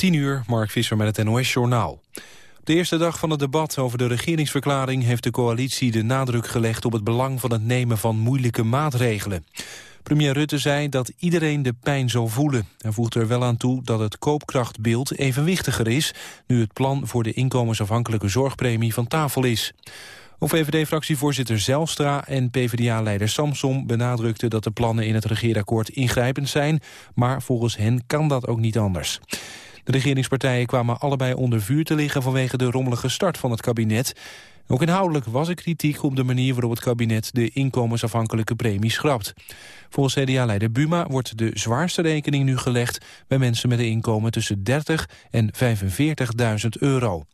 10 uur, Mark Visser met het NOS-journaal. De eerste dag van het debat over de regeringsverklaring... heeft de coalitie de nadruk gelegd op het belang van het nemen van moeilijke maatregelen. Premier Rutte zei dat iedereen de pijn zal voelen. Hij voegt er wel aan toe dat het koopkrachtbeeld evenwichtiger is... nu het plan voor de inkomensafhankelijke zorgpremie van tafel is. Ook VVD-fractievoorzitter Zelstra en PvdA-leider Samsom benadrukten dat de plannen in het regeerakkoord ingrijpend zijn, maar volgens hen kan dat ook niet anders. De regeringspartijen kwamen allebei onder vuur te liggen vanwege de rommelige start van het kabinet. Ook inhoudelijk was er kritiek op de manier waarop het kabinet de inkomensafhankelijke premie schrapt. Volgens CDA-leider Buma wordt de zwaarste rekening nu gelegd bij mensen met een inkomen tussen 30 en 45.000 euro.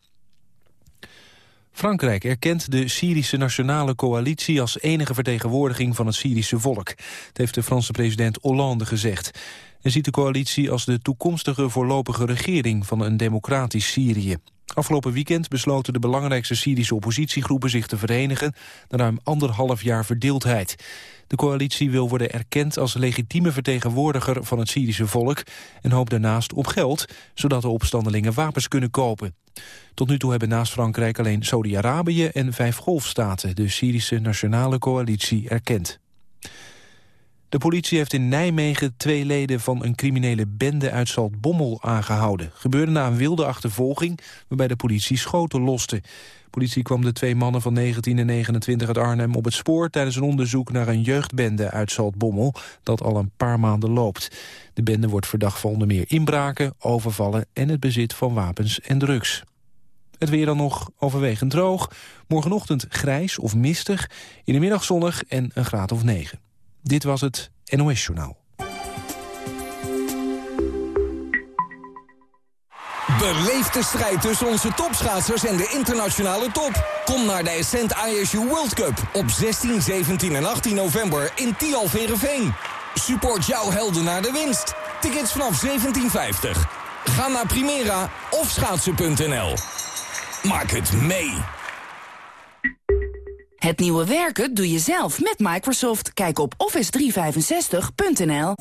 Frankrijk erkent de Syrische Nationale Coalitie als enige vertegenwoordiging van het Syrische volk. Dat heeft de Franse president Hollande gezegd. En ziet de coalitie als de toekomstige voorlopige regering van een democratisch Syrië. Afgelopen weekend besloten de belangrijkste Syrische oppositiegroepen zich te verenigen na ruim anderhalf jaar verdeeldheid. De coalitie wil worden erkend als legitieme vertegenwoordiger van het Syrische volk en hoopt daarnaast op geld, zodat de opstandelingen wapens kunnen kopen. Tot nu toe hebben naast Frankrijk alleen Saudi-Arabië en vijf golfstaten de Syrische Nationale Coalitie erkend. De politie heeft in Nijmegen twee leden van een criminele bende uit Zaltbommel aangehouden. Gebeurde na een wilde achtervolging waarbij de politie schoten loste. De politie kwam de twee mannen van 19 en 29 uit Arnhem op het spoor... tijdens een onderzoek naar een jeugdbende uit Zaltbommel dat al een paar maanden loopt. De bende wordt verdacht van onder meer inbraken, overvallen... en het bezit van wapens en drugs. Het weer dan nog overwegend droog. Morgenochtend grijs of mistig. In de middag zonnig en een graad of 9. Dit was het NOS Journaal. Beleef de strijd tussen onze topschaatsers en de internationale top. Kom naar de Ascent ISU World Cup op 16, 17 en 18 november in Tialverenveen. Support jouw helden naar de winst. Tickets vanaf 17,50. Ga naar Primera of schaatsen.nl. Maak het mee. Het nieuwe werken doe je zelf met Microsoft. Kijk op office365.nl.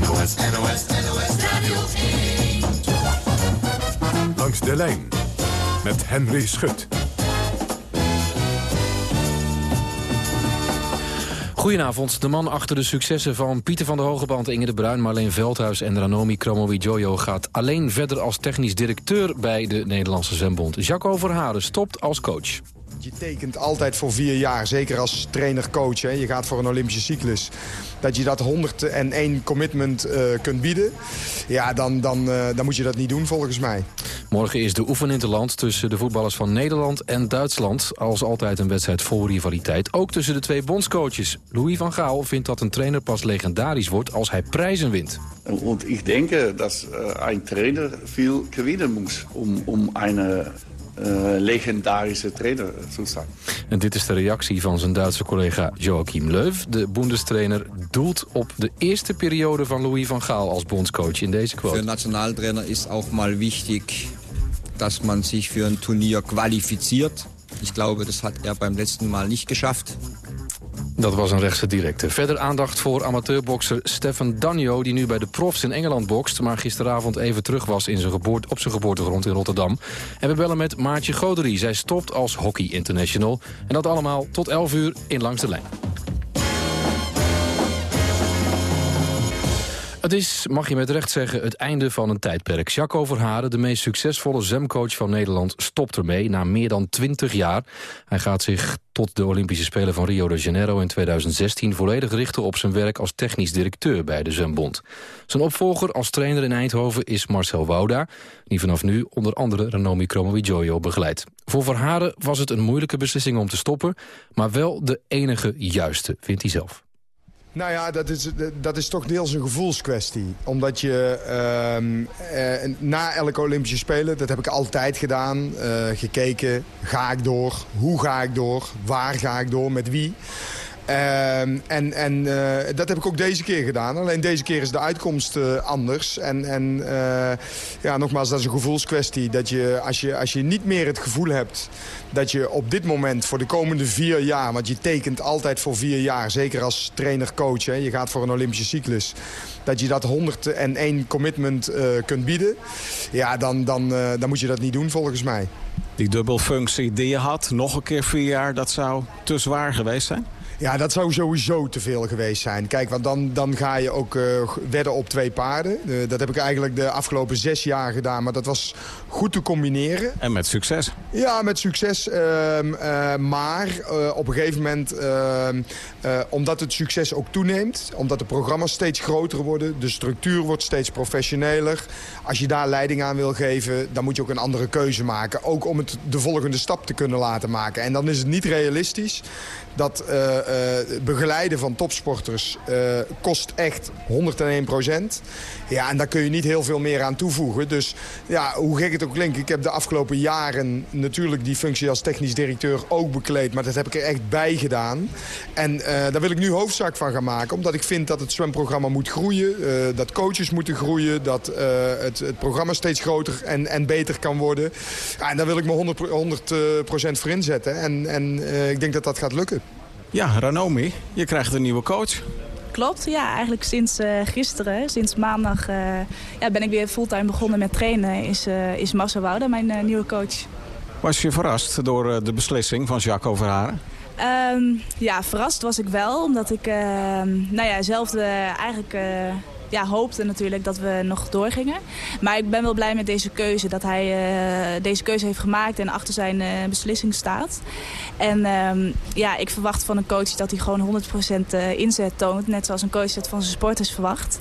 NOS, NOS, NOS Radio 1. Langs de lijn met Henry Schut. Goedenavond. De man achter de successen van Pieter van der Hogeband, Inge de Bruin, Marleen Veldhuis en Ranomi Kromowidjojo gaat alleen verder als technisch directeur bij de Nederlandse Zwembond. Jacques Overharen stopt als coach. Je tekent altijd voor vier jaar, zeker als trainer-coach. Je gaat voor een Olympische cyclus. Dat je dat 101 commitment uh, kunt bieden. Ja, dan, dan, uh, dan moet je dat niet doen volgens mij. Morgen is de oefeninterland tussen de voetballers van Nederland en Duitsland. Als altijd een wedstrijd vol rivaliteit. Ook tussen de twee bondscoaches. Louis van Gaal vindt dat een trainer pas legendarisch wordt als hij prijzen wint. Want ik denk dat een trainer veel gewinnen moet om, om een legendarische trainer zou zijn. En dit is de reactie van zijn Duitse collega Joachim Löw. De Bundestrainer doelt op de eerste periode van Louis van Gaal als bondscoach in deze quote. Voor Nationaltrainer is ook mal wichtig dat man zich voor een Turnier kwalifiziert. Ik glaube, dat had er beim letzten Mal niet geschafft. Dat was een rechtse directe. Verder aandacht voor amateurbokser Stefan Danjo... die nu bij de profs in Engeland bokst... maar gisteravond even terug was in zijn geboorte, op zijn geboortegrond in Rotterdam. En we bellen met Maartje Goderie. Zij stopt als hockey international. En dat allemaal tot 11 uur in Langs de Lijn. Het is, mag je met recht zeggen, het einde van een tijdperk. Jacques Overharen, de meest succesvolle zwemcoach van Nederland, stopt ermee na meer dan 20 jaar. Hij gaat zich tot de Olympische Spelen van Rio de Janeiro in 2016 volledig richten op zijn werk als technisch directeur bij de Zwembond. Zijn opvolger als trainer in Eindhoven is Marcel Wouda, die vanaf nu onder andere Renomi Kromowidjojo begeleidt. Voor Verharen was het een moeilijke beslissing om te stoppen, maar wel de enige juiste, vindt hij zelf. Nou ja, dat is, dat is toch deels een gevoelskwestie. Omdat je uh, eh, na elke Olympische Spelen, dat heb ik altijd gedaan, uh, gekeken, ga ik door, hoe ga ik door, waar ga ik door, met wie. Ehm, en en eh, dat heb ik ook deze keer gedaan. Alleen deze keer is de uitkomst eh, anders. En, en eh, ja, nogmaals, dat is een gevoelskwestie. Dat je als, je, als je niet meer het gevoel hebt dat je op dit moment voor de komende vier jaar... want je tekent altijd voor vier jaar, zeker als trainer-coach... je gaat voor een Olympische cyclus dat je dat 101 commitment kunt bieden... ja, dan, dan, dan moet je dat niet doen volgens mij. Die dubbelfunctie die je had, nog een keer vier jaar, dat zou te zwaar geweest zijn? Ja, dat zou sowieso te veel geweest zijn. Kijk, want dan, dan ga je ook uh, wedden op twee paarden. Uh, dat heb ik eigenlijk de afgelopen zes jaar gedaan. Maar dat was goed te combineren. En met succes. Ja, met succes. Uh, maar op een gegeven moment, ehm, omdat het succes ook toeneemt... omdat de programma's steeds groter worden... de structuur wordt steeds professioneler... als je daar leiding aan wil geven, dan moet je ook een andere keuze maken. Ook om het de volgende stap te kunnen laten maken. En dan is het niet realistisch dat begeleiden van topsporters uh, kost echt 101 procent. Ja, en daar kun je niet heel veel meer aan toevoegen. Dus ja, hoe gek het ook klinkt, ik heb de afgelopen jaren natuurlijk die functie als technisch directeur ook bekleed. Maar dat heb ik er echt bij gedaan. En daar wil ik nu hoofdzaak van gaan maken. Omdat ik vind dat het zwemprogramma moet groeien. dat coaches moeten groeien. Dat het, het, programma steeds groter en, en beter kan worden. Ja, en daar wil ik me 100, 100 voor inzetten. En, en ik denk dat dat gaat lukken. Ja, Ranomi, je krijgt een nieuwe coach. Klopt, ja, eigenlijk sinds uh, gisteren, sinds maandag uh, ja, ben ik weer fulltime begonnen met trainen. Is, uh, is Marcel Wouda mijn nieuwe coach. Was je verrast door de beslissing van Jacques Overharen? Um, ja, verrast was ik wel, omdat ik ehm, nou ja, zelf de, eigenlijk ja, hoopte natuurlijk dat we nog doorgingen. Maar ik ben wel blij met deze keuze. Dat hij uh, deze keuze heeft gemaakt en achter zijn uh, beslissing staat. En um, ja, ik verwacht van een coach dat hij gewoon 100% uh, inzet toont. Net zoals een coach dat van zijn sporters verwacht.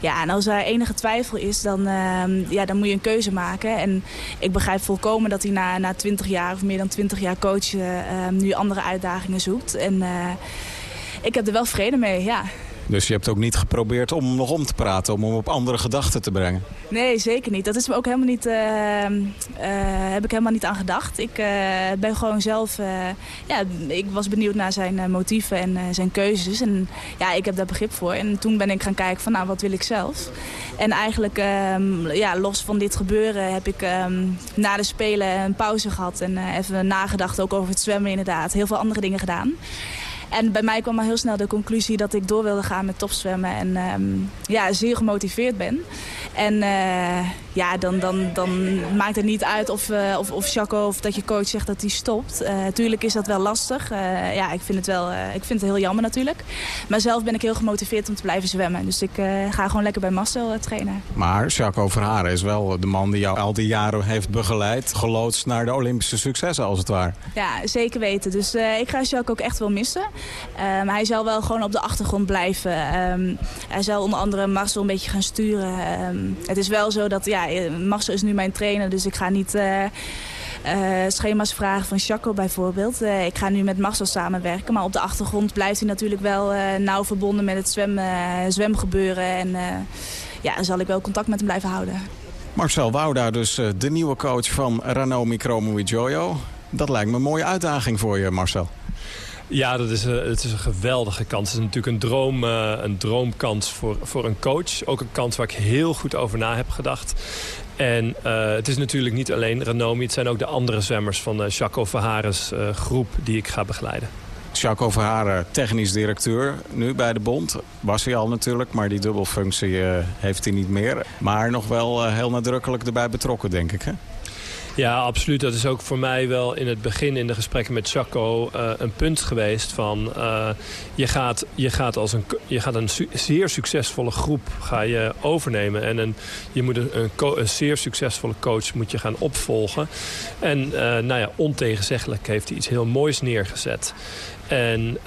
Ja, en als er enige twijfel is, dan, uh, ja, dan moet je een keuze maken. En ik begrijp volkomen dat hij na, na 20 jaar of meer dan 20 jaar coachen ehm, nu andere uitdagingen zoekt. En ik heb er wel vrede mee, ja. Dus je hebt ook niet geprobeerd om nog om te praten, om hem op andere gedachten te brengen? Nee, zeker niet. Dat is me ook helemaal niet, uh, uh, heb ik helemaal niet aan gedacht. Ik uh, ben gewoon zelf, ja, ik was benieuwd naar zijn motieven en zijn keuzes. En ja, ik heb daar begrip voor. En toen ben ik gaan kijken van, nou, wat wil ik zelf? En eigenlijk, ehm, ja, los van dit gebeuren heb ik um, na de Spelen een pauze gehad. En even nagedacht ook over het zwemmen inderdaad. Heel veel andere dingen gedaan. En bij mij kwam al heel snel de conclusie dat ik door wilde gaan met topzwemmen. En um, ja, zeer gemotiveerd ben. En uh, ja, dan, dan, dan maakt het niet uit of, uh, of, of Chaco of dat je coach zegt dat hij stopt. Uh, tuurlijk is dat wel lastig. ja, ik vind, het wel, ik vind het heel jammer natuurlijk. Maar zelf ben ik heel gemotiveerd om te blijven zwemmen. Dus ik ga gewoon lekker bij Marcel trainen. Maar Chaco Verharen is wel de man die jou al die jaren heeft begeleid. Geloodst naar de Olympische successen als het ware. Ja, zeker weten. Dus ik ga Chaco ook echt wel missen. Um, hij zal wel gewoon op de achtergrond blijven. Um, hij zal onder andere Marcel een beetje gaan sturen. Um, het is wel zo dat, ja, Marcel is nu mijn trainer, dus ik ga niet... Uh, uh, schema's vragen van Chaco bijvoorbeeld. Ik ga nu met Marcel samenwerken, maar op de achtergrond blijft hij natuurlijk wel nauw verbonden met het zwem, zwemgebeuren. En ja, zal ik wel contact met hem blijven houden. Marcel Wouda, dus de nieuwe coach van Ranomi Kromowidjojo. Dat lijkt me een mooie uitdaging voor je, Marcel. Ja, dat is, uh, het is een geweldige kans. Het is natuurlijk een, droom, uh, een droomkans voor, voor een coach. Ook een kans waar ik heel goed over na heb gedacht. En uh, het is natuurlijk niet alleen Renomi. Het zijn ook de andere zwemmers van de Jacques Verharen's groep die ik ga begeleiden. Jacques Verharen, technisch directeur nu bij de bond. Was hij al natuurlijk, maar die dubbelfunctie heeft hij niet meer. Maar nog wel heel nadrukkelijk erbij betrokken, denk ik, hè? Ja, absoluut. Dat is ook voor mij wel in het begin in de gesprekken met Chaco uh, een punt geweest van... Uh, je, gaat, je, gaat als een, je gaat een zeer succesvolle groep ga je overnemen. En een, je moet een, een, zeer succesvolle coach moet je gaan opvolgen. En uh, nou ja, ontegenzeggelijk heeft hij iets heel moois neergezet. En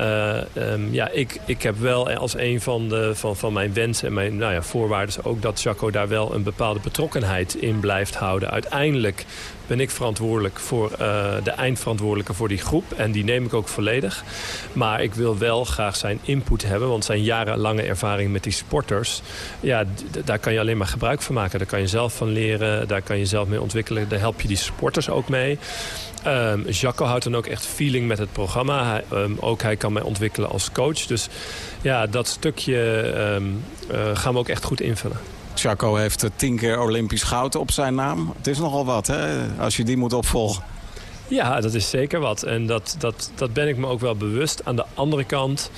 um, ja, ik, ik heb wel als een van, de, van, van mijn wensen en mijn nou ja, voorwaarden ook dat Jaco daar wel een bepaalde betrokkenheid in blijft houden. Uiteindelijk ben ik verantwoordelijk voor de eindverantwoordelijke voor die groep. En die neem ik ook volledig. Maar ik wil wel graag zijn input hebben. Want zijn jarenlange ervaring met die sporters... ja, daar kan je alleen maar gebruik van maken. Daar kan je zelf van leren. Daar kan je zelf mee ontwikkelen. Daar help je die sporters ook mee. Um, Jacco houdt dan ook echt feeling met het programma. Hij, ehm, ook hij kan mij ontwikkelen als coach. Dus ja, dat stukje ehm, eh, gaan we ook echt goed invullen. Jacco heeft tien keer Olympisch goud op zijn naam. Het is nogal wat, hè, als je die moet opvolgen. Ja, dat is zeker wat. En dat, dat, dat ben ik me ook wel bewust. Aan de andere kant...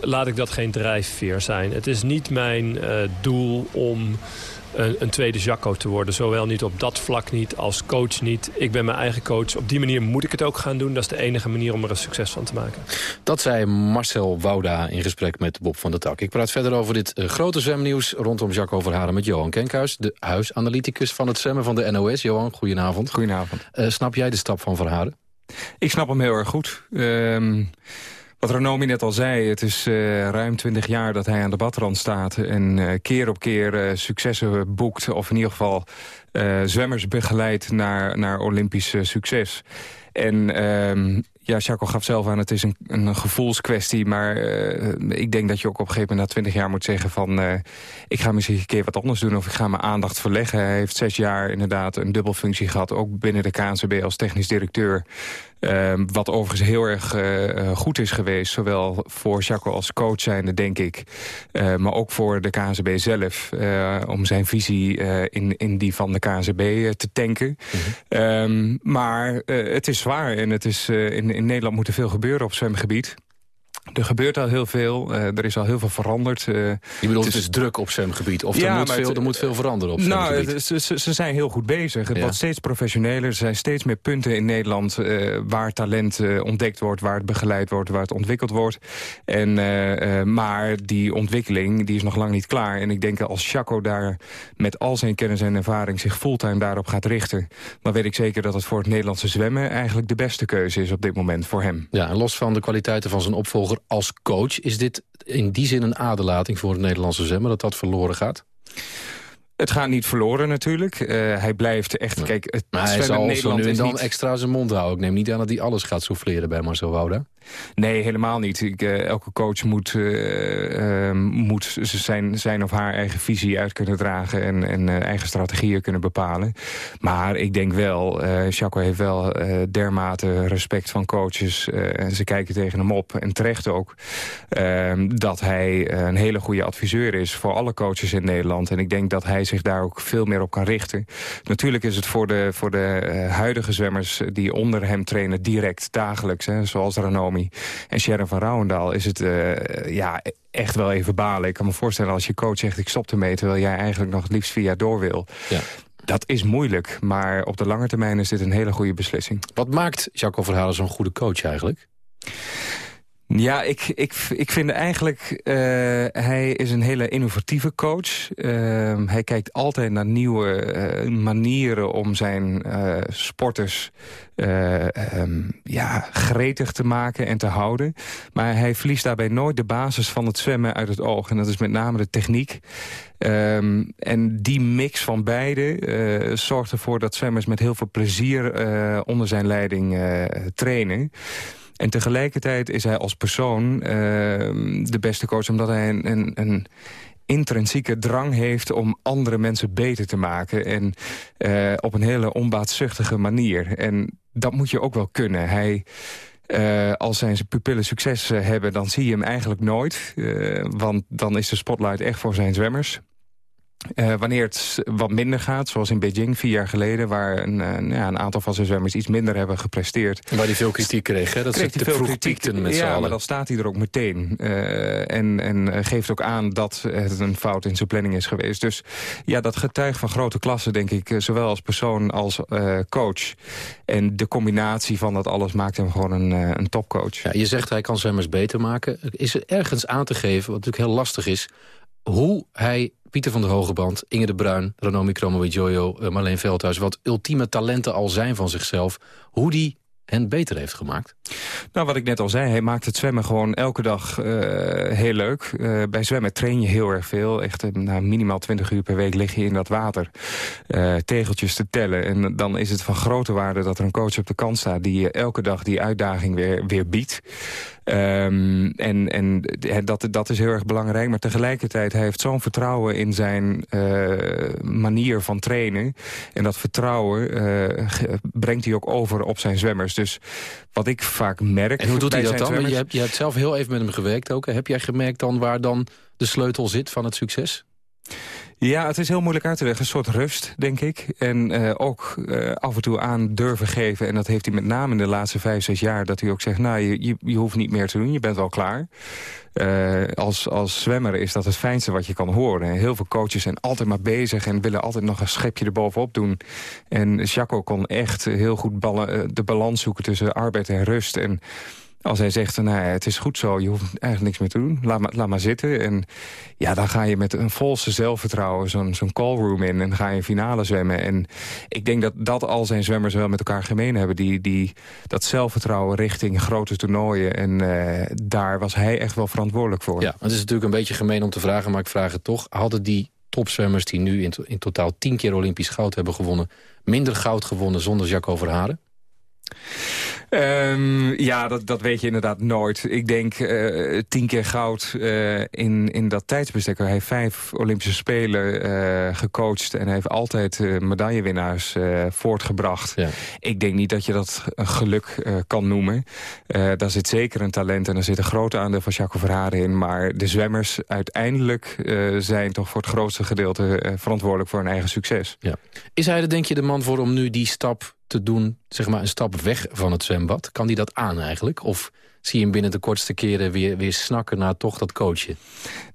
laat ik dat geen drijfveer zijn. Het is niet mijn uh, doel om een, een, tweede Jacco te worden. Zowel niet op dat vlak niet, als coach niet. Ik ben mijn eigen coach. Op die manier moet ik het ook gaan doen. Dat is de enige manier om er een succes van te maken. Dat zei Marcel Wouda in gesprek met Bob van der Tak. Ik praat verder over dit uh, grote zwemnieuws rondom Jacco Verharen met Johan Kenkhuis. De huisanalyticus van het zwemmen van de NOS. Johan, goedenavond. Goedenavond. Uh, snap jij de stap van Verharen? Ik snap hem heel erg goed. Uh, wat Renomi net al zei, het is uh, ruim twintig jaar dat hij aan de badrand staat... en uh, keer op keer uh, successen boekt, of in ieder geval zwemmers begeleidt naar, naar Olympisch succes. En ehm, ja, Chaco gaf zelf aan, het is een, een gevoelskwestie. Maar ik denk dat je ook op een gegeven moment na twintig jaar moet zeggen van... Ik ga misschien een keer wat anders doen of ik ga mijn aandacht verleggen. Hij heeft zes jaar inderdaad een dubbelfunctie gehad. Ook binnen de KNCB als technisch directeur. Uh, wat overigens heel erg uh, goed is geweest. Zowel voor Chaco als coach zijnde, denk ik. Uh, maar ook voor de KNCB zelf. om zijn visie in, in die van de KNCB te tanken. Mm -hmm. maar het is zwaar en het is in in Nederland moet er veel gebeuren op zwemgebied. Er gebeurt al heel veel. Uh, er is al heel veel veranderd. Uh, je bedoelt, het is, het is druk op zwemgebied? Of ja, er, moet veel, er moet veel veranderen op? Nou, ze, ze, ze, zijn heel goed bezig. Het ja. wordt steeds professioneler. Er zijn steeds meer punten in Nederland... Uh, waar talent ontdekt wordt, waar het begeleid wordt... waar het ontwikkeld wordt. En, maar die ontwikkeling die is nog lang niet klaar. En ik denk als Chaco daar met al zijn kennis en ervaring... zich fulltime daarop gaat richten... dan weet ik zeker dat het voor het Nederlandse zwemmen... eigenlijk de beste keuze is op dit moment voor hem. Ja, en los van de kwaliteiten van zijn opvolger als coach. Is dit in die zin een aderlating voor het Nederlandse zwemmen... dat dat verloren gaat? Het gaat niet verloren natuurlijk. Uh, hij blijft echt... Kijk, het maar hij zal Nederland nu en dan niet... extra zijn mond houden. Ik neem niet aan dat hij alles gaat souffleren bij Marcel Wouda. Nee, helemaal niet. Ik, uh, elke coach moet, uh, moet zijn, zijn of haar eigen visie uit kunnen dragen... en, en eigen strategieën kunnen bepalen. Maar ik denk wel, Chaco heeft wel dermate respect van coaches. en ze kijken tegen hem op, en terecht ook... Ehm, dat hij een hele goede adviseur is voor alle coaches in Nederland. En ik denk dat hij zich daar ook veel meer op kan richten. Natuurlijk is het voor de, voor de huidige zwemmers die onder hem trainen... direct dagelijks, hè, zoals Ranomi en Sharon van Rouwendaal is het uh, ja, echt wel even balen. Ik kan me voorstellen als je coach zegt ik stop ermee... terwijl jij eigenlijk nog het liefst jaar door wil. Ja. Dat is moeilijk, maar op de lange termijn is dit een hele goede beslissing. Wat maakt Jacco Verhalen zo'n goede coach eigenlijk? Ja, ik, ik, ik vind eigenlijk, uh, hij is een hele innovatieve coach. Uh, hij kijkt altijd naar nieuwe uh, manieren om zijn sporters um, ja, gretig te maken en te houden. Maar hij verliest daarbij nooit de basis van het zwemmen uit het oog. En dat is met name de techniek. Um, en die mix van beide zorgt ervoor dat zwemmers met heel veel plezier onder zijn leiding trainen. En tegelijkertijd is hij als persoon uh, de beste coach... omdat hij een, een, een, intrinsieke drang heeft om andere mensen beter te maken. En uh, op een hele onbaatzuchtige manier. En dat moet je ook wel kunnen. Hij... Uh, als zijn pupillen succes hebben, dan zie je hem eigenlijk nooit. Want dan is de spotlight echt voor zijn zwemmers. Uh, wanneer het wat minder gaat, zoals in Beijing vier jaar geleden... waar een, ja, een aantal van zijn zwemmers iets minder hebben gepresteerd. Waar hij veel kritiek kreeg, hè? Dat kreeg ze te vroeg piekten met Ja, maar dan staat hij er ook meteen. Uh, en, en geeft ook aan dat het een fout in zijn planning is geweest. Dus ja, dat getuigt van grote klasse, denk ik. Zowel als persoon als coach. En de combinatie van dat alles maakt hem gewoon een, een topcoach. Ja, je zegt hij kan zwemmers beter maken. Is er ergens aan te geven, wat natuurlijk heel lastig is... hoe hij Pieter van der Hogeband, Inge de Bruin, Ranomi Kromowidjojo, uh, Marleen Veldhuis... wat ultieme talenten al zijn van zichzelf... hoe die hen beter heeft gemaakt? Nou, wat ik net al zei, hij maakt het zwemmen gewoon elke dag uh, heel leuk. Uh, bij zwemmen train je heel erg veel. Echt nou, minimaal 20 uur per week lig je in dat water. Tegeltjes te tellen. En dan is het van grote waarde dat er een coach op de kant staat... die elke dag die uitdaging weer, weer biedt. Um, en en dat, dat is heel erg belangrijk. Maar tegelijkertijd, hij heeft zo'n vertrouwen in zijn uh, manier van trainen. En dat vertrouwen uh, brengt hij ook over op zijn zwemmers. Dus wat ik vaak merk... En hoe doet hij dat dan? Zwemmers... Je hebt, je hebt zelf heel even met hem gewerkt ook. Heb jij gemerkt dan waar dan de sleutel zit van het succes? Ja, het is heel moeilijk uit te leggen. Een soort rust, denk ik. En uh, ook uh, af en toe aan durven geven. En dat heeft hij met name in de laatste vijf, zes jaar. Dat hij ook zegt, nou, je, je, hoeft niet meer te doen. Je bent wel klaar. Uh, als, als zwemmer is dat het fijnste wat je kan horen. Heel veel coaches zijn altijd maar bezig... en willen altijd nog een schepje erbovenop doen. En Jaco kon echt heel goed ballen, de balans zoeken tussen arbeid en rust. En als hij zegt, nou het is goed zo, je hoeft eigenlijk niks meer te doen. Laat maar, laat maar zitten. En ja, dan ga je met een volste zelfvertrouwen zo'n zo'n callroom in... en ga je finale zwemmen. En ik denk dat dat al zijn zwemmers wel met elkaar gemeen hebben. Die, die, dat zelfvertrouwen richting grote toernooien. En uh, daar was hij echt wel verantwoordelijk voor. Ja, het is natuurlijk een beetje gemeen om te vragen, maar ik vraag het toch. Hadden die topzwemmers die nu in, in totaal tien keer Olympisch goud hebben gewonnen... minder goud gewonnen zonder Jacques Verharen? Um, ja, dat, dat weet je inderdaad nooit. Ik denk uh, tien keer goud uh, in, in dat tijdsbestek. Hij heeft vijf Olympische Spelen uh, gecoacht... en hij heeft altijd medaillewinnaars voortgebracht. Ja. Ik denk niet dat je dat geluk kan noemen. daar zit zeker een talent en er zit een groot aandeel van Jacques Verharen in. Maar de zwemmers uiteindelijk zijn toch voor het grootste gedeelte... verantwoordelijk voor hun eigen succes. Ja. Is hij er denk je de man voor om nu die stap te doen, zeg maar een stap weg van het zwembad? Kan die dat aan eigenlijk? Of zie je hem binnen de kortste keren weer, weer snakken naar toch dat coachen?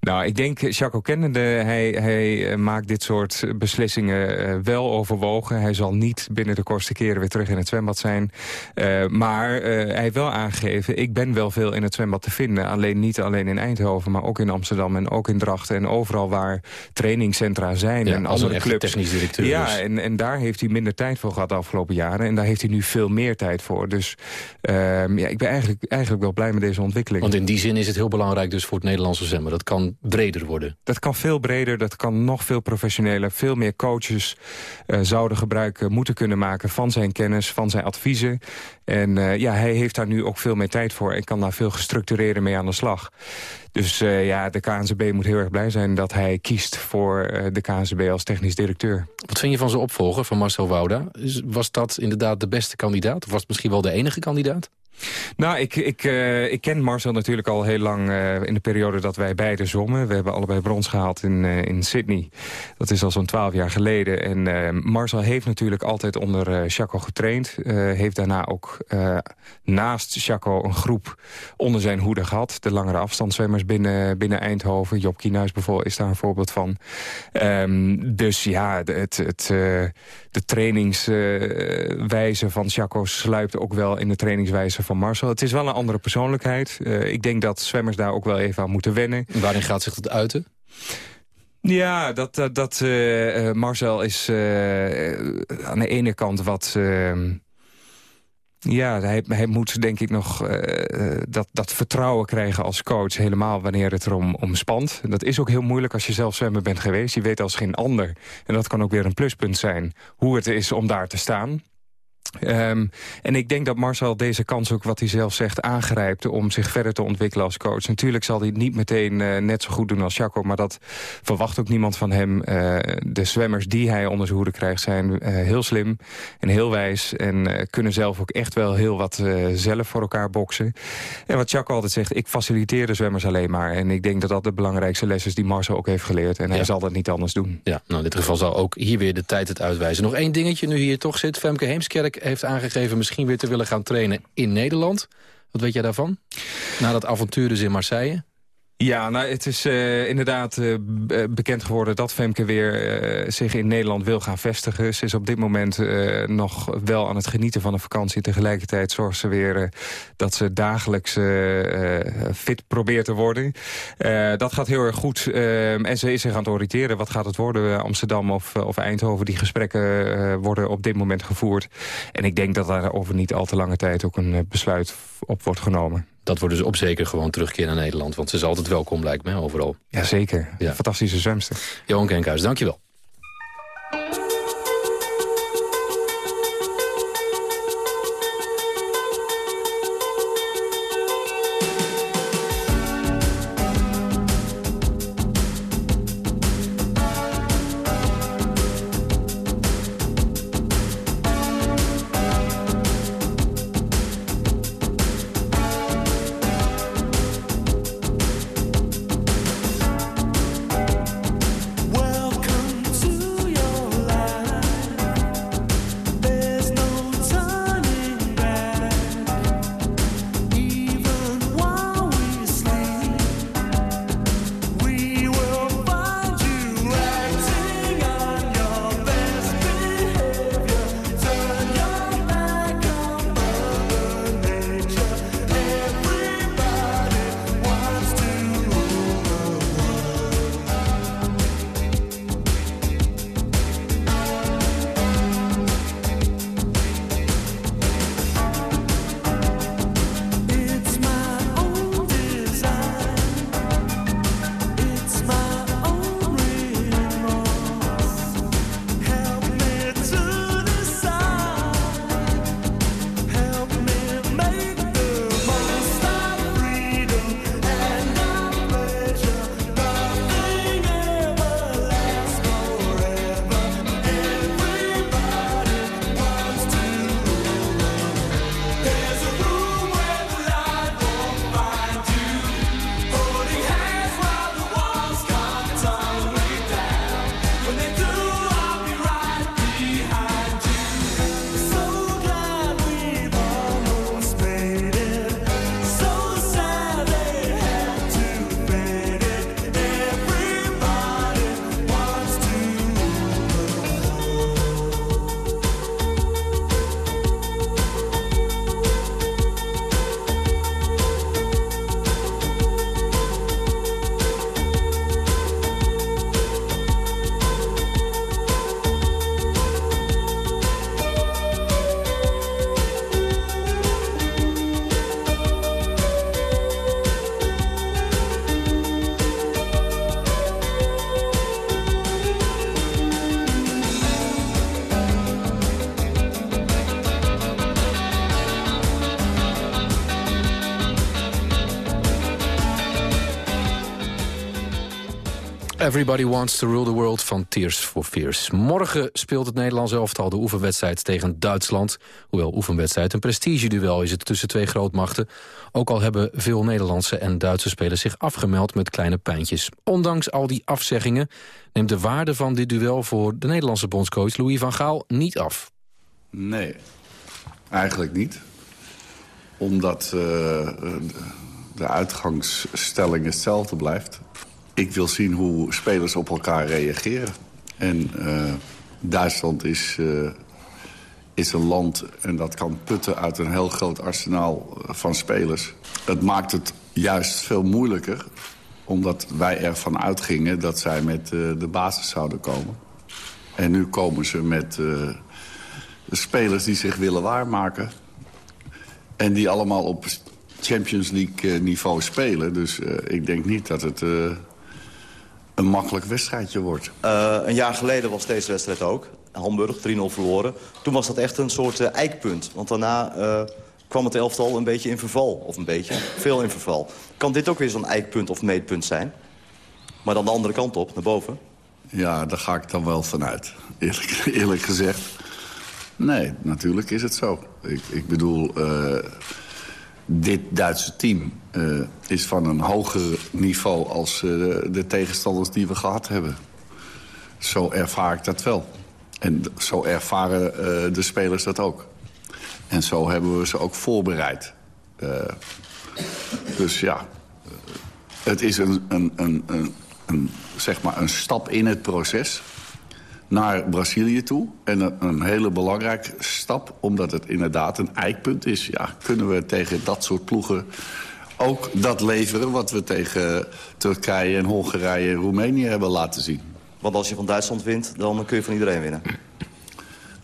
Nou, ik denk, Jacques kennende, hij, hij eh, maakt dit soort beslissingen uh, wel overwogen. Hij zal niet binnen de kortste keren weer terug in het zwembad zijn. Uh, maar uh, hij heeft wel aangegeven, ik ben wel veel in het zwembad te vinden. Alleen niet alleen in Eindhoven, maar ook in Amsterdam en ook in Drachten. En overal waar trainingscentra zijn. Ja, en andere clubs. technisch directeur. Ja, dus. en, en daar heeft hij minder tijd voor gehad de afgelopen jaren. En daar heeft hij nu veel meer tijd voor. Dus ehm, ja, ik ben eigenlijk, eigenlijk wel blij met deze ontwikkeling. Want in die zin is het heel belangrijk dus voor het Nederlandse zwemmen. Dat kan breder worden. Dat kan veel breder, dat kan nog veel professioneler. Veel meer coaches uh, zouden gebruik moeten kunnen maken van zijn kennis, van zijn adviezen. En uh, ja, hij heeft daar nu ook veel meer tijd voor en kan daar veel gestructureerder mee aan de slag. Dus uh, ja, de KNZB moet heel erg blij zijn dat hij kiest voor de KNZB als technisch directeur. Wat vind je van zijn opvolger, van Marcel Wouda? Was dat inderdaad de beste kandidaat? Of was het misschien wel de enige kandidaat? Nou, ik, ik, uh, ik ken Marcel natuurlijk al heel lang uh, in de periode dat wij beide zwommen. We hebben allebei brons gehaald in, uh, in Sydney. Dat is al zo'n twaalf jaar geleden. En Marcel heeft natuurlijk altijd onder Chaco getraind. heeft daarna ook naast Chaco een groep onder zijn hoede gehad. De langere afstandszwemmers binnen, binnen Eindhoven. Job Kienhuis bijvoorbeeld is daar een voorbeeld van. Um, dus ja, het, het, de trainingswijze van Chaco sluipt ook wel in de trainingswijze van Marcel. Het is wel een andere persoonlijkheid. Uh, ik denk dat zwemmers daar ook wel even aan moeten wennen. En waarin gaat zich dat uiten? Ja, dat, dat, dat uh, Marcel is uh, aan de ene kant wat... ja, hij, hij moet denk ik nog dat, dat vertrouwen krijgen als coach... helemaal wanneer het erom om spant. Dat is ook heel moeilijk als je zelf zwemmer bent geweest. Je weet als geen ander. En dat kan ook weer een pluspunt zijn. Hoe het is om daar te staan. Um, en ik denk dat Marcel deze kans ook, wat hij zelf zegt, aangrijpt... om zich verder te ontwikkelen als coach. Natuurlijk zal hij het niet meteen uh, net zo goed doen als Jaco... maar dat verwacht ook niemand van hem. Uh, de zwemmers die hij onder zijn hoede krijgt zijn uh, heel slim en heel wijs... en kunnen zelf ook echt wel heel wat zelf voor elkaar boksen. En wat Jaco altijd zegt, ik faciliteer de zwemmers alleen maar. En ik denk dat dat de belangrijkste les is die Marcel ook heeft geleerd. En ja. hij zal dat niet anders doen. Ja, nou in dit geval zal ook hier weer de tijd het uitwijzen. Nog één dingetje nu hier toch zit. Femke Heemskerk heeft aangegeven misschien weer te willen gaan trainen in Nederland. Wat weet jij daarvan? Na dat avontuur dus in Marseille? Ja, nou, het is uh, inderdaad uh, bekend geworden dat Femke weer zich in Nederland wil gaan vestigen. Ze is op dit moment nog wel aan het genieten van een vakantie. Tegelijkertijd zorgt ze weer dat ze dagelijks fit probeert te worden. dat gaat heel erg goed. en ze is zich aan het oriënteren. Wat gaat het worden, Amsterdam of, of Eindhoven? Die gesprekken worden op dit moment gevoerd. En ik denk dat daar over niet al te lange tijd ook een besluit op wordt genomen dat wordt dus op zeker gewoon terugkeer naar Nederland. Want ze is altijd welkom, lijkt me, overal. Jazeker. Ja. Fantastische zwemster. Johan Kenkhuis, dankjewel. Everybody Wants to Rule the World van Tears for Fears. Morgen speelt het Nederlands elftal de oefenwedstrijd tegen Duitsland. Hoewel oefenwedstrijd een prestigeduel is het tussen twee grootmachten. Ook al hebben veel Nederlandse en Duitse spelers zich afgemeld met kleine pijntjes. Ondanks al die afzeggingen neemt de waarde van dit duel... voor de Nederlandse bondscoach Louis van Gaal niet af. Nee, eigenlijk niet. Omdat uh, de uitgangsstelling hetzelfde blijft ik wil zien hoe spelers op elkaar reageren. En uh, Duitsland is, uh, is een land en dat kan putten uit een heel groot arsenaal van spelers. Het maakt het juist veel moeilijker omdat wij ervan uitgingen dat zij met de basis zouden komen. En nu komen ze met spelers die zich willen waarmaken. En die allemaal op Champions League niveau spelen. Dus ik denk niet dat het een makkelijk wedstrijdje wordt. Uh, een jaar geleden was deze wedstrijd ook. Hamburg, 3-0 verloren. Toen was dat echt een soort uh, eikpunt. Want daarna uh, kwam het elftal een beetje in verval. Of een beetje, veel in verval. Kan dit ook weer zo'n eikpunt of meetpunt zijn? Maar dan de andere kant op, naar boven? Ja, daar ga ik dan wel vanuit. Eerlijk, eerlijk gezegd. Nee, natuurlijk is het zo. Ik, ik bedoel dit Duitse team uh, is van een hoger niveau als uh, de tegenstanders die we gehad hebben. Zo ervaar ik dat wel. En zo ervaren uh, de spelers dat ook. En zo hebben we ze ook voorbereid. dus ja, Het is een, een, een, een, zeg maar een stap in het proces naar Brazilië toe. En een, een, hele belangrijke stap, omdat het inderdaad een eikpunt is. Ja, kunnen we tegen dat soort ploegen ook dat leveren... wat we tegen Turkije en Hongarije en Roemenië hebben laten zien. Want als je van Duitsland wint, dan kun je van iedereen winnen.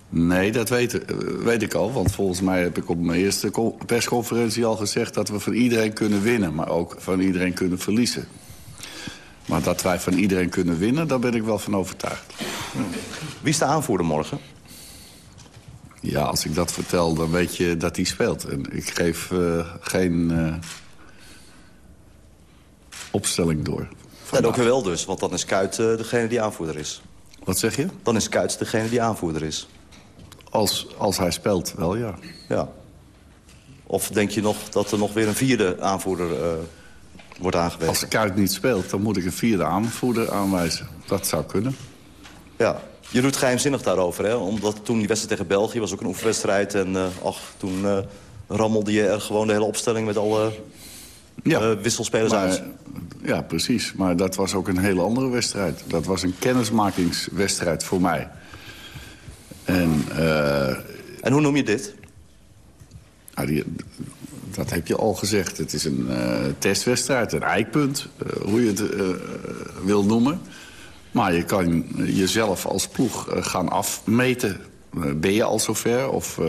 Nee, dat weet, weet, ik al. Want volgens mij heb ik op mijn eerste persconferentie al gezegd... dat we van iedereen kunnen winnen, maar ook van iedereen kunnen verliezen. Maar dat wij van iedereen kunnen winnen, daar ben ik wel van overtuigd. Wie is de aanvoerder morgen? Ja, als ik dat vertel, dan weet je dat hij speelt. En ik geef uh, geen uh, opstelling door. Ja, ook weer wel dus, want dan is Kuit uh, degene die aanvoerder is. Wat zeg je? Dan is Kuit degene die aanvoerder is. Als, als hij speelt, wel ja. ja. Of denk je nog dat er nog weer een vierde aanvoerder wordt aangewezen? Als Kuit niet speelt, dan moet ik een vierde aanvoerder aanwijzen. Dat zou kunnen. Ja, je doet geheimzinnig daarover, hè? Omdat toen die wedstrijd tegen België was ook een oefenwedstrijd. En uh, ach, toen uh, rammelde je er gewoon de hele opstelling met alle ja, wisselspelers maar, uit. Ja, precies. Maar dat was ook een hele andere wedstrijd. Dat was een kennismakingswedstrijd voor mij. En, en hoe noem je dit? Nou, die, dat heb je al gezegd. Het is een uh, testwedstrijd, een eikpunt, uh, hoe je het wil noemen. Maar je kan jezelf als ploeg gaan afmeten. ben je al zover? Of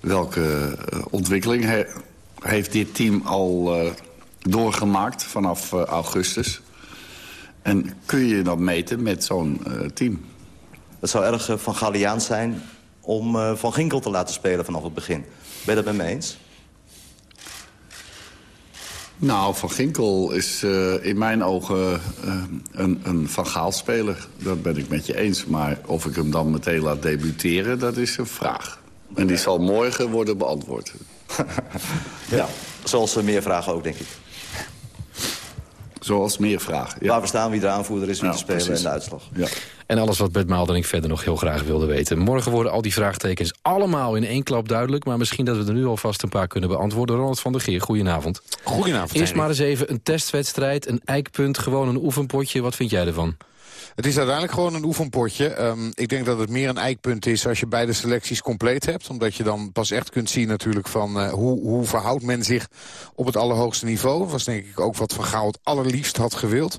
welke ontwikkeling he heeft dit team al doorgemaakt vanaf augustus? En kun je dat meten met zo'n team? Het zou erg van Galiaans zijn om Van Ginkel te laten spelen vanaf het begin. Ben je dat met me eens? Nou, Van Ginkel is uh, in mijn ogen een, een Van Gaal-speler. Dat ben ik met je eens. Maar of ik hem dan meteen laat debuteren, dat is een vraag. En die zal morgen worden beantwoord. ja, zoals meer vragen ook, denk ik. Zoals meer vragen. Ja. Waar we staan, wie de aanvoerder is, wie te spelen precies. en de uitslag. Ja. En alles wat Bert Maalderink verder nog heel graag wilde weten. Morgen worden al die vraagtekens allemaal in één klap duidelijk. Maar misschien dat we er nu alvast een paar kunnen beantwoorden. Ronald van der Geer, goedenavond. Goedenavond. Eerst maar eens even een testwedstrijd, een eikpunt, gewoon een oefenpotje. Wat vind jij ervan? Het is uiteindelijk gewoon een oefenpotje. Um, ik denk dat het meer een eikpunt is als je beide selecties compleet hebt. Omdat je dan pas echt kunt zien natuurlijk van uh, hoe, hoe verhoudt men zich op het allerhoogste niveau. Was denk ik ook wat Van Gaal het allerliefst had gewild.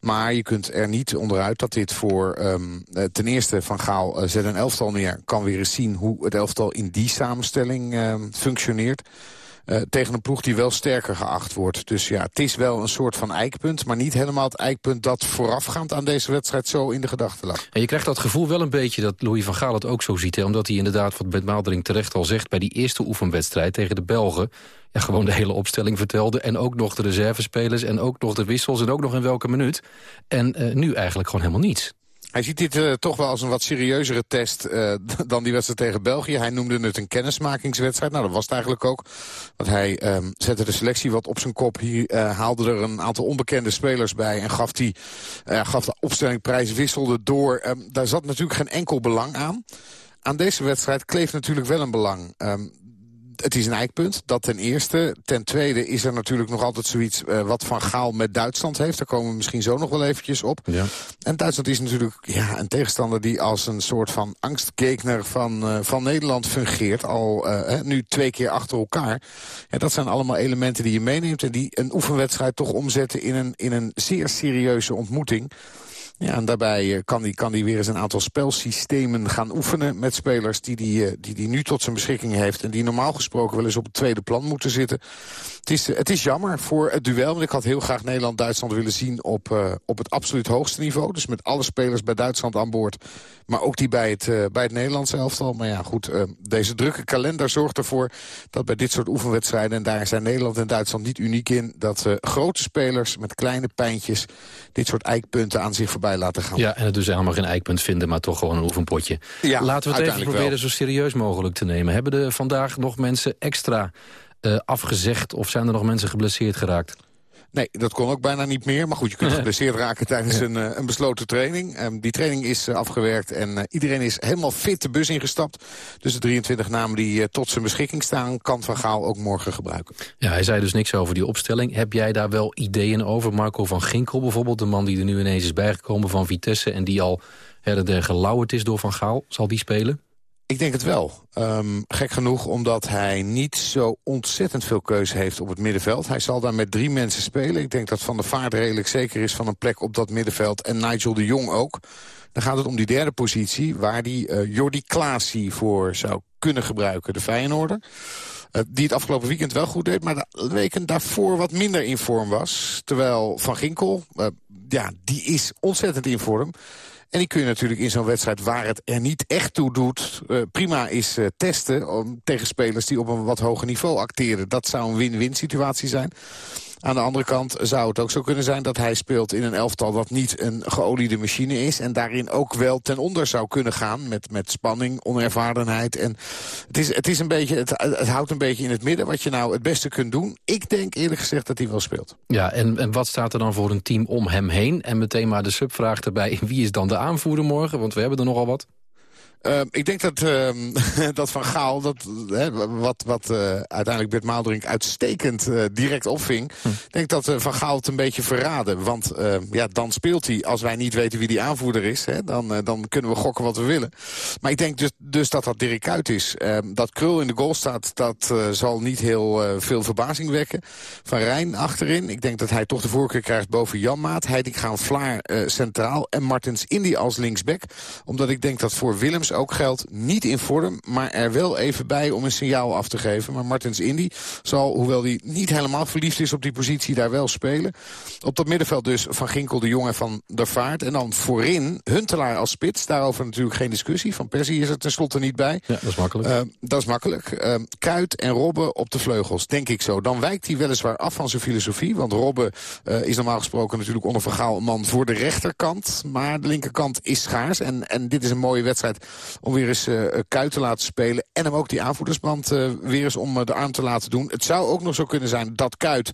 Maar je kunt er niet onderuit dat dit voor um, ten eerste Van Gaal uh, zet een elftal neer. Kan weer eens zien hoe het elftal in die samenstelling uh, functioneert. Uh, tegen een ploeg die wel sterker geacht wordt. Dus ja, het is wel een soort van eikpunt. Maar niet helemaal het eikpunt dat voorafgaand aan deze wedstrijd zo in de gedachten lag. En je krijgt dat gevoel wel een beetje dat Louis van Gaal het ook zo ziet. Hè? Omdat hij inderdaad, wat Bert Maaldering terecht al zegt... bij die eerste oefenwedstrijd tegen de Belgen... Ja, gewoon de hele opstelling vertelde. En ook nog de reservespelers en ook nog de wissels... en ook nog in welke minuut. En uh, nu eigenlijk gewoon helemaal niets. Hij ziet dit uh, toch wel als een wat serieuzere test uh, dan die wedstrijd tegen België. Hij noemde het een kennismakingswedstrijd. Nou, dat was het eigenlijk ook. Want hij um, zette de selectie wat op zijn kop. Hier uh, haalde er een aantal onbekende spelers bij. En gaf, die, gaf de opstellingprijs, wisselde door. Um, daar zat natuurlijk geen enkel belang aan. Aan deze wedstrijd kleeft natuurlijk wel een belang. Um, het is een eikpunt, dat ten eerste. Ten tweede is er natuurlijk nog altijd zoiets uh, wat Van Gaal met Duitsland heeft. Daar komen we misschien zo nog wel eventjes op. Ja. En Duitsland is natuurlijk ja, een tegenstander die als een soort van angstgekner van, uh, van Nederland fungeert. Al uh, nu twee keer achter elkaar. Ja, dat zijn allemaal elementen die je meeneemt en die een oefenwedstrijd toch omzetten in een, in een zeer serieuze ontmoeting. Ja, en daarbij kan hij kan die weer eens een aantal spelsystemen gaan oefenen met spelers die die, die die nu tot zijn beschikking heeft. En die normaal gesproken wel eens op het tweede plan moeten zitten. Het is, het is jammer voor het duel, want ik had heel graag Nederland-Duitsland willen zien op, op het absoluut hoogste niveau. Dus met alle spelers bij Duitsland aan boord. Maar ook die bij het, bij het Nederlandse elftal. Maar ja, goed, deze drukke kalender zorgt ervoor dat bij dit soort oefenwedstrijden... en daar zijn Nederland en Duitsland niet uniek in... dat grote spelers met kleine pijntjes dit soort eikpunten aan zich voorbij laten gaan. Ja, en het dus helemaal geen eikpunt vinden, maar toch gewoon een oefenpotje. Ja, Laten we het even proberen wel. zo serieus mogelijk te nemen. Hebben er vandaag nog mensen extra uh, afgezegd of zijn er nog mensen geblesseerd geraakt? Nee, dat kon ook bijna niet meer. Maar goed, je kunt geblesseerd raken tijdens een, uh, een besloten training. Um, die training is uh, afgewerkt en uh, iedereen is helemaal fit de bus ingestapt. Dus de 23 namen die tot zijn beschikking staan... kan Van Gaal ook morgen gebruiken. Ja, hij zei dus niks over die opstelling. Heb jij daar wel ideeën over? Marco van Ginkel bijvoorbeeld, de man die er nu ineens is bijgekomen van Vitesse... en die al her en der gelauwerd is door Van Gaal. Zal die spelen? Ik denk het wel. Um, gek genoeg omdat hij niet zo ontzettend veel keuze heeft op het middenveld. Hij zal daar met drie mensen spelen. Ik denk dat Van der Vaart redelijk zeker is van een plek op dat middenveld. En Nigel de Jong ook. Dan gaat het om die derde positie waar die uh, Jordi Klaasie voor zou kunnen gebruiken. De Feyenoorder. Uh, die het afgelopen weekend wel goed deed, maar de weken daarvoor wat minder in vorm was. Terwijl Van Ginkel, uh, ja, die is ontzettend in vorm. En die kun je natuurlijk in zo'n wedstrijd waar het er niet echt toe doet... Uh, prima is uh, testen om, tegen spelers die op een wat hoger niveau acteren. Dat zou een win-win situatie zijn. Aan de andere kant zou het ook zo kunnen zijn dat hij speelt in een elftal dat niet een geoliede machine is. En daarin ook wel ten onder zou kunnen gaan met, met spanning, onervarenheid. En het, is, het, is een beetje, het, het houdt een beetje in het midden wat je nou het beste kunt doen. Ik denk eerlijk gezegd dat hij wel speelt. Ja, en, en wat staat er dan voor een team om hem heen? En meteen maar de subvraag erbij, wie is dan de aanvoerder morgen? Want we hebben er nogal wat. Uh, ik denk dat, uh, dat Van Gaal, dat, hè, wat, wat uh, uiteindelijk Bert Maalderink uitstekend direct opving... Hm. ik denk dat Van Gaal het een beetje verraden. Want ja, dan speelt hij, als wij niet weten wie die aanvoerder is... Hè, dan, dan kunnen we gokken wat we willen. Maar ik denk dus, dus dat dat Dirk Kuyt is. Ehm, dat Krul in de goal staat, dat zal niet heel veel verbazing wekken. Van Rijn achterin. Ik denk dat hij toch de voorkeur krijgt boven Janmaat. Heidik gaan Vlaar centraal en Martens Indy als linksback. Omdat ik denk dat voor Willems ook geldt niet in vorm, maar er wel even bij om een signaal af te geven. Maar Martens Indy zal, hoewel hij niet helemaal verliefd is op die positie, daar wel spelen. Op dat middenveld dus Van Ginkel, de jongen van der Vaart. En dan voorin Huntelaar als spits. Daarover natuurlijk geen discussie. Van Persie is er tenslotte niet bij. Ja, dat is makkelijk. Uh, dat is makkelijk. Uh, Kuit en Robben op de vleugels, denk ik zo. Dan wijkt hij weliswaar af van zijn filosofie. Want Robben uh, is normaal gesproken natuurlijk onder vergaal een man voor de rechterkant. Maar de linkerkant is schaars. En, en dit is een mooie wedstrijd om weer eens uh, Kuit te laten spelen. En hem ook die aanvoerdersband uh, weer eens om de arm te laten doen. Het zou ook nog zo kunnen zijn dat Kuit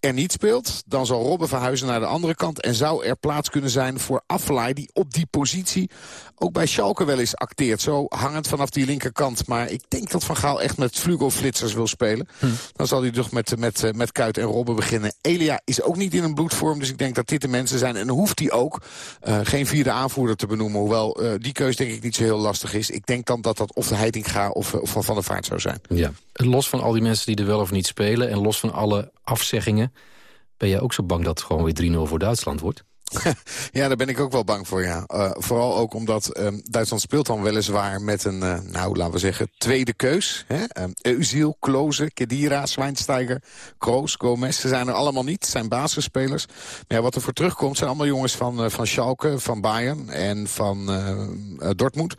er niet speelt, dan zal Robben verhuizen naar de andere kant... en zou er plaats kunnen zijn voor Affelaay... die op die positie ook bij Schalke wel eens acteert. Zo hangend vanaf die linkerkant. Maar ik denk dat Van Gaal echt met vlugelflitsers wil spelen. Hm. Dan zal hij toch met, met, met Kuit en Robben beginnen. Elia is ook niet in een bloedvorm, dus ik denk dat dit de mensen zijn. En dan hoeft hij ook uh, geen vierde aanvoerder te benoemen. Hoewel uh, die keus denk ik niet zo heel lastig is. Ik denk dan dat dat of de Heitinga of, of van Van der Vaart zou zijn. Ja. Los van al die mensen die er wel of niet spelen... en los van alle afzeggingen... ben jij ook zo bang dat het gewoon weer 3-0 voor Duitsland wordt? ja, daar ben ik ook wel bang voor, ja. Uh, vooral ook omdat um, Duitsland speelt dan weliswaar met een, uh, nou, laten we zeggen, tweede keus. Hè? Um, Kloze, Kedira, Schweinsteiger, Kroos, Gomez. Ze zijn er allemaal niet, zijn basisspelers. Maar wat er voor terugkomt zijn allemaal jongens van, uh, van Schalke, van Bayern en van Dortmund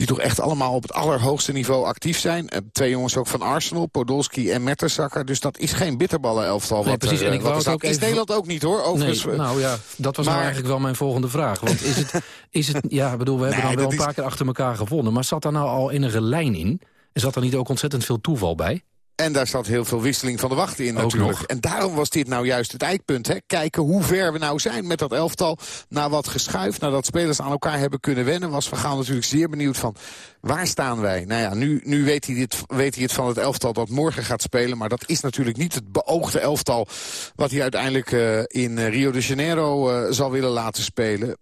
die toch echt allemaal op het allerhoogste niveau actief zijn. Uh, twee jongens ook van Arsenal, Podolski en Mertesacker. Dus dat is geen bitterballen elftal. Nee, precies. Er, en ik wou het ook is. Nederland ook niet hoor. Overigens. Nee, nou ja, dat was nou maar... eigenlijk wel mijn volgende vraag. Want is het, is het ja, bedoel, we hebben nee, dan wel een paar is... keer achter elkaar gewonnen. Maar zat daar nou al enige lijn in? En zat er niet ook ontzettend veel toeval bij? En daar zat heel veel wisseling van de wachten in natuurlijk. En daarom was dit nou juist het eikpunt. Hè? Kijken hoe ver we nou zijn met dat elftal. Na wat geschuift, nadat spelers aan elkaar hebben kunnen wennen... was Van Gaal natuurlijk zeer benieuwd van waar staan wij? Nou ja, nu, nu weet, hij dit, weet hij het van het elftal dat morgen gaat spelen. Maar dat is natuurlijk niet het beoogde elftal... wat hij uiteindelijk uh, in Rio de Janeiro uh, zal willen laten spelen.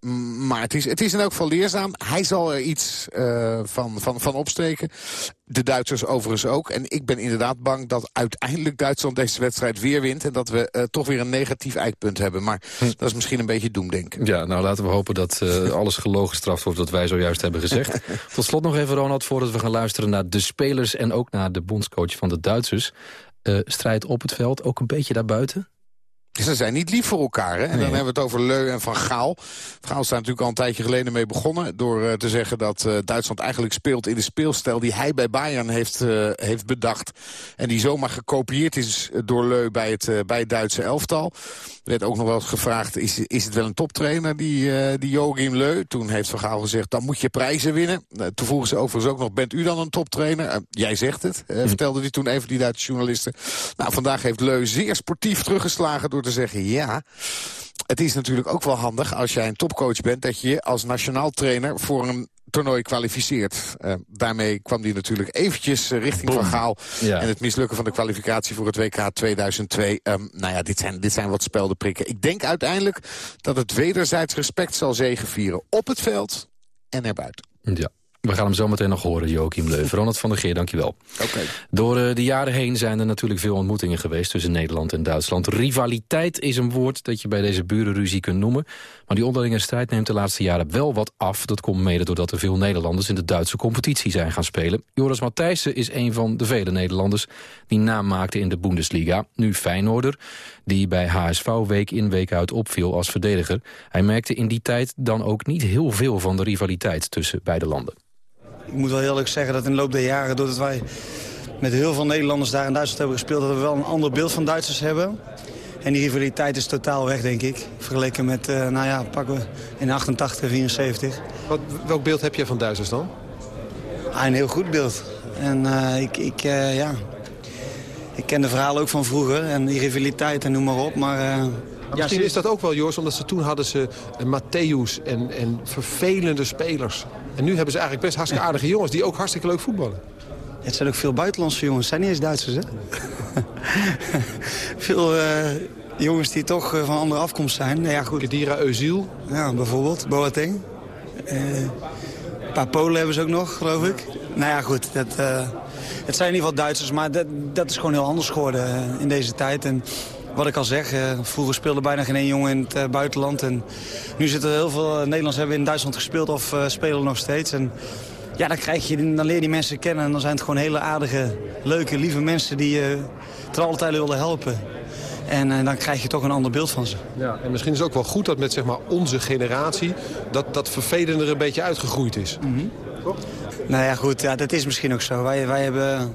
Maar het is, het is in elk geval leerzaam. Hij zal er iets uh, van, van, van opsteken. De Duitsers overigens ook. En ik ben inderdaad bang dat uiteindelijk Duitsland deze wedstrijd weer wint. En dat we uh, toch weer een negatief eikpunt hebben. Maar hm. dat is misschien een beetje doemdenken. Ja, nou laten we hopen dat uh, alles gelogen gestraft wordt wat wij zojuist hebben gezegd. Tot slot nog even Ronald, voordat we gaan luisteren naar de spelers... en ook naar de bondscoach van de Duitsers. Uh, strijd op het veld, ook een beetje daarbuiten? Ze zijn niet lief voor elkaar. Hè? En nee. dan hebben we het over Leu en Van Gaal. Van Gaal is daar natuurlijk al een tijdje geleden mee begonnen. Door uh, te zeggen dat uh, Duitsland eigenlijk speelt in de speelstijl die hij bij Bayern heeft, uh, heeft bedacht. En die zomaar gekopieerd is door Leu bij het, bij het Duitse elftal. Er werd ook nog wel eens gevraagd, is, is het wel een toptrainer, die, die Joachim Leu? Toen heeft Van Gaal gezegd, dan moet je prijzen winnen. toen vroegen ze overigens ook nog, bent u dan een toptrainer? jij zegt het, hm. vertelde hij toen even die Duitse journalisten. Nou, vandaag heeft Leu zeer sportief teruggeslagen door te zeggen ja... Het is natuurlijk ook wel handig als jij een topcoach bent... dat je als nationaal trainer voor een toernooi kwalificeert. Uh, daarmee kwam hij natuurlijk eventjes uh, richting Boom. Van Gaal... Ja. en het mislukken van de kwalificatie voor het WK 2002. Um, nou ja, dit zijn, dit zijn wat speldenprikken. Ik denk uiteindelijk dat het wederzijds respect zal zegevieren op het veld en erbuiten. Ja. We gaan hem zo meteen nog horen, Joachim Leu. Ronald van der Geer, dankjewel. Okay. Door uh, de jaren heen zijn er natuurlijk veel ontmoetingen geweest... tussen Nederland en Duitsland. Rivaliteit is een woord dat je bij deze burenruzie kunt noemen. Maar die onderlinge strijd neemt de laatste jaren wel wat af. Dat komt mede doordat er veel Nederlanders in de Duitse competitie zijn gaan spelen. Joris Matthijssen is een van de vele Nederlanders... die naam maakte in de Bundesliga. Nu Feyenoorder, die bij HSV week in week uit opviel als verdediger. Hij merkte in die tijd dan ook niet heel veel van de rivaliteit tussen beide landen. Ik moet wel eerlijk zeggen dat in de loop der jaren... doordat wij met heel veel Nederlanders daar in Duitsland hebben gespeeld... dat we wel een ander beeld van Duitsers hebben. En die rivaliteit is totaal weg, denk ik. Vergeleken met, uh, nou ja, pakken we in 88, 74. Wat, welk beeld heb je van Duitsers dan? Ah, een heel goed beeld. En uh, ik, ik uh, ja... Ik ken de verhalen ook van vroeger en die rivaliteit en noem maar op. Maar, maar misschien ja, is dat ook wel, Joris, omdat ze toen hadden ze Matthäus en, en vervelende spelers. En nu hebben ze eigenlijk best hartstikke aardige jongens die ook hartstikke leuk voetballen. Het zijn ook veel buitenlandse jongens. Het zijn niet eens Duitsers, hè? veel uh, jongens die toch uh, van andere afkomst zijn. Nou ja, goed. Kedira Özil. Ja, bijvoorbeeld. Boateng. Uh, een paar Polen hebben ze ook nog, geloof ik. Nou ja, goed. Dat, het zijn in ieder geval Duitsers, maar dat, dat is gewoon heel anders geworden in deze tijd. En wat ik al zeg, vroeger speelde bijna geen één jongen in het buitenland. En nu zitten er heel veel Nederlanders hebben in Duitsland gespeeld of spelen nog steeds. En ja, dan, krijg je, dan leer je die mensen kennen. En dan zijn het gewoon hele aardige, leuke, lieve mensen die je ten alle tijde willen helpen. En, dan krijg je toch een ander beeld van ze. Ja, en misschien is het ook wel goed dat met zeg maar, onze generatie... dat, dat vervelende er een beetje uitgegroeid is. Mm -hmm. Toch? Nou ja, goed, ja, dat is misschien ook zo. Wij, wij hebben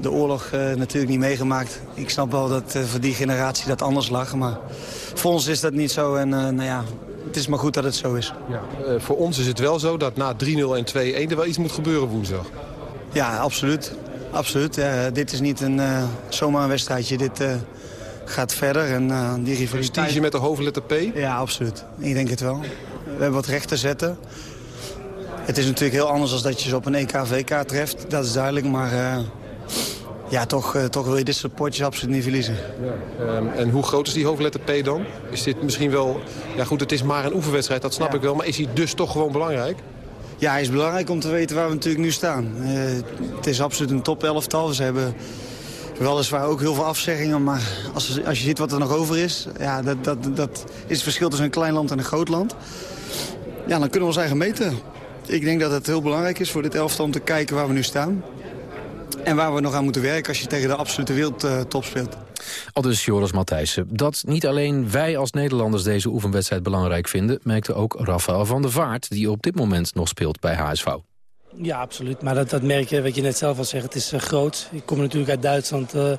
de oorlog uh, natuurlijk niet meegemaakt. Ik snap wel dat uh, voor die generatie dat anders lag. Maar voor ons is dat niet zo. En uh, nou ja, het is maar goed dat het zo is. Ja. Voor ons is het wel zo dat na 3-0 en 2-1 er wel iets moet gebeuren woensdag. Ja, absoluut. absoluut. Dit is niet een, zomaar een wedstrijdje. Dit gaat verder. En, die rivaliteit... Prestige met de hoofdletter P? Ja, absoluut. Ik denk het wel. We hebben wat recht te zetten. Het is natuurlijk heel anders dan dat je ze op een EK-VK treft. Dat is duidelijk, maar ja, toch, uh, toch wil je dit soort potjes absoluut niet verliezen. Ja. Um, en hoe groot is die hoofdletter P dan? Is dit misschien wel... Ja goed, het is maar een oefenwedstrijd, dat snap ja. ik wel. Maar is hij dus toch gewoon belangrijk? Ja, hij is belangrijk om te weten waar we natuurlijk nu staan. Uh, het is absoluut een top elftal. Ze hebben weliswaar ook heel veel afzeggingen. Maar als, als je ziet wat er nog over is... Ja, dat, dat, dat is het verschil tussen een klein land en een groot land. Ja, dan kunnen we ons eigen meten. Ik denk dat het heel belangrijk is voor dit elftal om te kijken waar we nu staan. En waar we nog aan moeten werken als je tegen de absolute wereldtop speelt. Al dus Joris Matthijssen. Dat niet alleen wij als Nederlanders deze oefenwedstrijd belangrijk vinden... merkte ook Rafael van der Vaart, die op dit moment nog speelt bij HSV. Ja, absoluut. Maar dat, dat merk je, wat je net zelf al zegt, het is uh, groot. Ik kom natuurlijk uit Duitsland uh,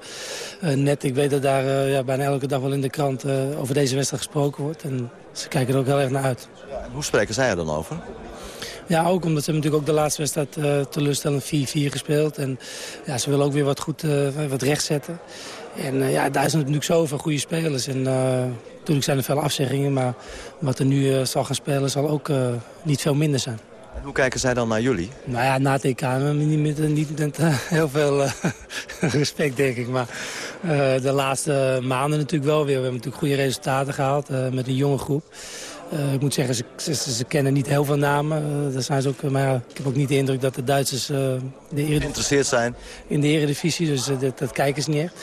uh, net. Ik weet dat daar ja, bijna elke dag wel in de krant over deze wedstrijd gesproken wordt. En ze kijken er ook heel erg naar uit. Ja, hoe spreken zij er dan over? Ja, ook omdat ze natuurlijk ook de laatste wedstrijd uh, teleurstellend 4-4 gespeeld. En ja, ze willen ook weer wat goed uh, wat rechtzetten. En uh, ja, daar is natuurlijk zoveel goede spelers. En natuurlijk zijn er veel afzeggingen. Maar wat er nu zal gaan spelen zal ook niet veel minder zijn. En hoe kijken zij dan naar jullie? Nou ja, na het EK niet met, niet met heel veel respect, denk ik. Maar de laatste maanden natuurlijk wel weer. We hebben natuurlijk goede resultaten gehaald met een jonge groep. Uh, ik moet zeggen, ze, ze, ze, kennen niet heel veel namen. Uh, daar zijn ze ook, maar ja, ik heb ook niet de indruk dat de Duitsers... Uh, de geïnteresseerd zijn? In de eredivisie, dus dat, dat, kijken ze niet echt.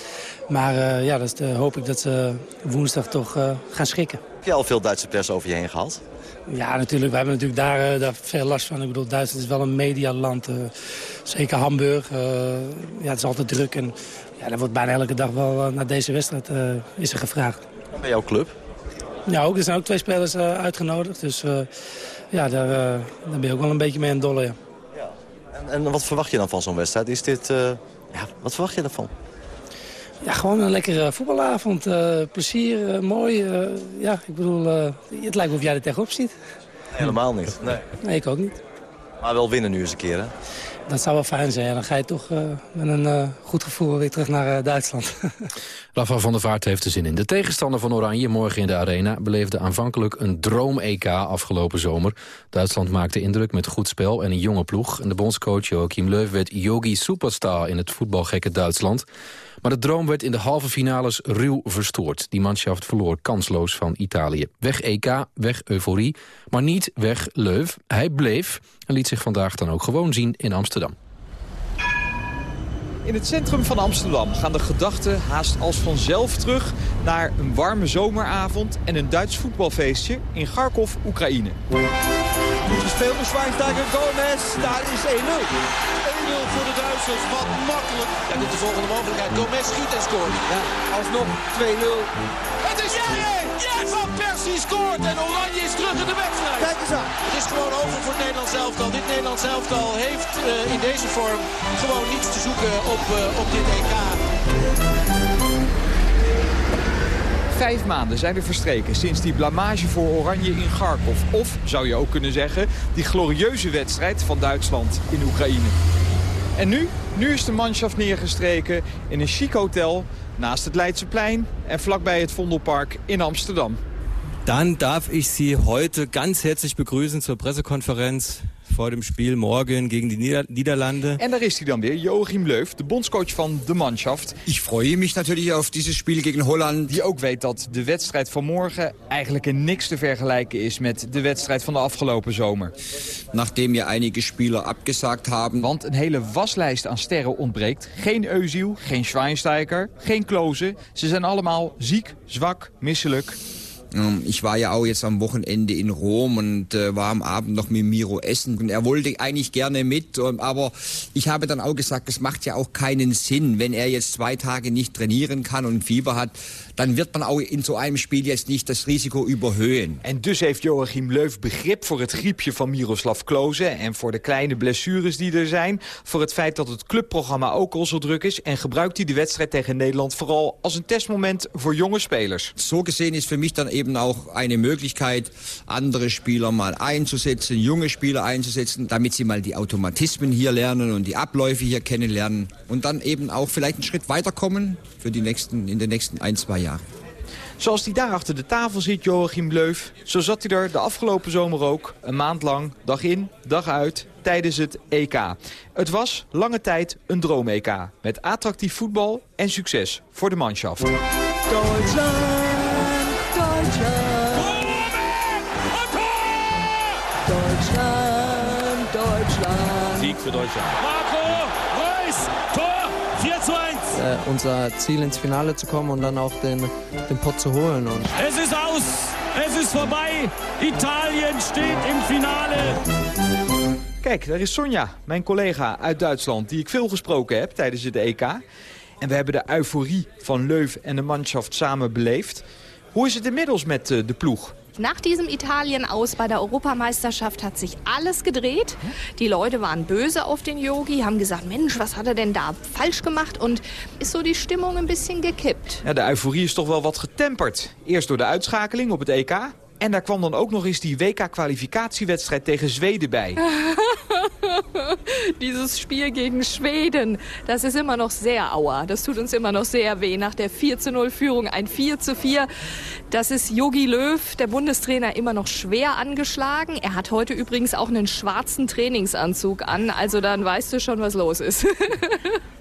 Maar ja, dat hoop ik dat ze woensdag toch gaan schikken. Heb je al veel Duitse pers over je heen gehad? Ja, natuurlijk. We hebben natuurlijk daar, daar veel last van. Ik bedoel, Duitsland is wel een medialand. zeker Hamburg. ja, het is altijd druk. En ja, er wordt bijna elke dag wel naar deze wedstrijd is er gevraagd. Bij jouw club? Ja, ook, er zijn ook twee spelers uh, uitgenodigd. Dus uh, ja, daar, uh, daar ben je ook wel een beetje mee aan het dollen, ja. ja. En, en, wat verwacht je dan van zo'n wedstrijd? Is dit, ja, wat verwacht je daarvan? Ja, gewoon een lekkere voetbalavond. plezier, mooi. ja, ik bedoel, het lijkt of jij er tegenop ziet. Helemaal niet. Nee. nee, ik ook niet. Maar wel winnen nu eens een keer, hè? dat zou wel fijn zijn. Dan ga je toch met een goed gevoel weer terug naar Duitsland. Rafa van der Vaart heeft er zin in. De tegenstander van Oranje morgen in de Arena beleefde aanvankelijk een droom-EK afgelopen zomer. Duitsland maakte indruk met goed spel en een jonge ploeg. En de bondscoach Joachim Löw werd yogi superstar in het voetbalgekke Duitsland. Maar de droom werd in de halve finales ruw verstoord. Die manschaft verloor kansloos van Italië. Weg EK, weg euforie, maar niet weg Löw. Hij bleef en liet zich vandaag dan ook gewoon zien in Amsterdam. In het centrum van Amsterdam gaan de gedachten haast als vanzelf terug... naar een warme zomeravond en een Duits voetbalfeestje in Kharkov, Oekraïne. Gespeeld door Schweinsteiger, Gomez, daar is 1-0. 1-0 voor de Duitsers, wat makkelijk. Ja, dit de volgende mogelijkheid. Gomez schiet en scoort. Ja, alsnog 2-0. Het is ja, ja, Van Persie scoort en Oranje is terug in de wedstrijd. Kijk eens aan. Het is gewoon over voor het Nederlands elftal. Dit Nederlands elftal heeft uh, in deze vorm gewoon niets te zoeken op, uh, op dit EK. Vijf maanden zijn er verstreken sinds die blamage voor Oranje in Kharkov. Of, zou je ook kunnen zeggen, die glorieuze wedstrijd van Duitsland in Oekraïne. En nu? Nu is de manschaft neergestreken in een chic hotel naast het Leidseplein en vlakbij het Vondelpark in Amsterdam. Dan darf ich Sie heute ganz herzlich begrüßen zur Pressekonferenz vor dem Spiel morgen gegen die Nieder Niederlande. En daar is hij dan weer, Joachim Löw, de bondscoach van de Mannschaft. Ich freue mich natürlich auf dieses Spiel gegen Holland. Die ook weet dat de wedstrijd van morgen eigenlijk in niks te vergelijken is met de wedstrijd van de afgelopen zomer. Nachdem je einige Spieler abgesagt haben. Want een hele waslijst aan sterren ontbreekt. Geen Eusiel, geen Schweinsteiger, geen Klozen. Ze zijn allemaal ziek, zwak, misselijk. Ähm, ich war ja auch jetzt am Wochenende in Rom und äh, war am Abend noch mit Miro essen. Und er wollte eigentlich gerne mit, ähm, aber ich habe dann auch gesagt, es macht ja auch keinen Sinn, wenn er jetzt zwei Tage nicht trainieren kann und Fieber hat, dann wird man auch in so einem Spiel jetzt nicht das Risiko überhöhen. En dus heeft Joachim Löw begrip voor het griepje van Miroslav Klose... en voor de kleine blessures die er zijn. Voor het feit dat het clubprogramma ook al zo druk is... en gebruikt hij de wedstrijd tegen Nederland vooral als een testmoment voor jonge spelers. Zo gezien is voor mij dan eben ook een mogelijkheid... andere Spieler mal einzusetzen, junge Spieler einzusetzen... damit sie mal die Automatismen hier lernen und die Abläufe hier kennenlernen. Und dann eben auch vielleicht einen Schritt weiterkommen für die nächsten, in den nächsten ein, zwei Jahren. Zoals hij daar achter de tafel zit, Joachim Löw, zo zat hij er de afgelopen zomer ook. Een maand lang, dag in, dag uit, tijdens het EK. Het was lange tijd een droom-EK. Met attractief voetbal en succes voor de manschaft. Sieg für Deutschland. Marco Reus, Tor, 4 zu 1. Äh, unser Ziel ins Finale zu kommen und dann auch den, den Pott zu holen. Und es ist aus, es ist vorbei. Italien steht im Finale. Kijk, daar is Sonja, mijn collega uit Duitsland, die ik veel gesproken heb tijdens het EK. En we hebben de euforie van Leuv en de manschaft samen beleefd. Hoe is het inmiddels met eh, de ploeg? Nach diesem Italien aus bei der Europameisterschaft hat sich alles gedreht. Die Leute waren böse auf den Yogi, haben gesagt, Mensch, was hat er denn da falsch gemacht? Und ist so die Stimmung ein bisschen gekippt. Ja, de euforie is toch wel wat getemperd. Eerst door de uitschakeling op het EK. En daar kwam dan ook nog eens die WK-kwalificatiewedstrijd tegen Zweden bij. Dieses Spiel gegen Schweden, das ist immer noch sehr auer. Das tut uns immer noch sehr weh. Nach der 4-0-Führung ein 4-4. Das ist Jogi Löw, der Bundestrainer, immer noch schwer angeschlagen. Er hat heute übrigens auch einen schwarzen Trainingsanzug an. Also dann weißt du schon, was los ist.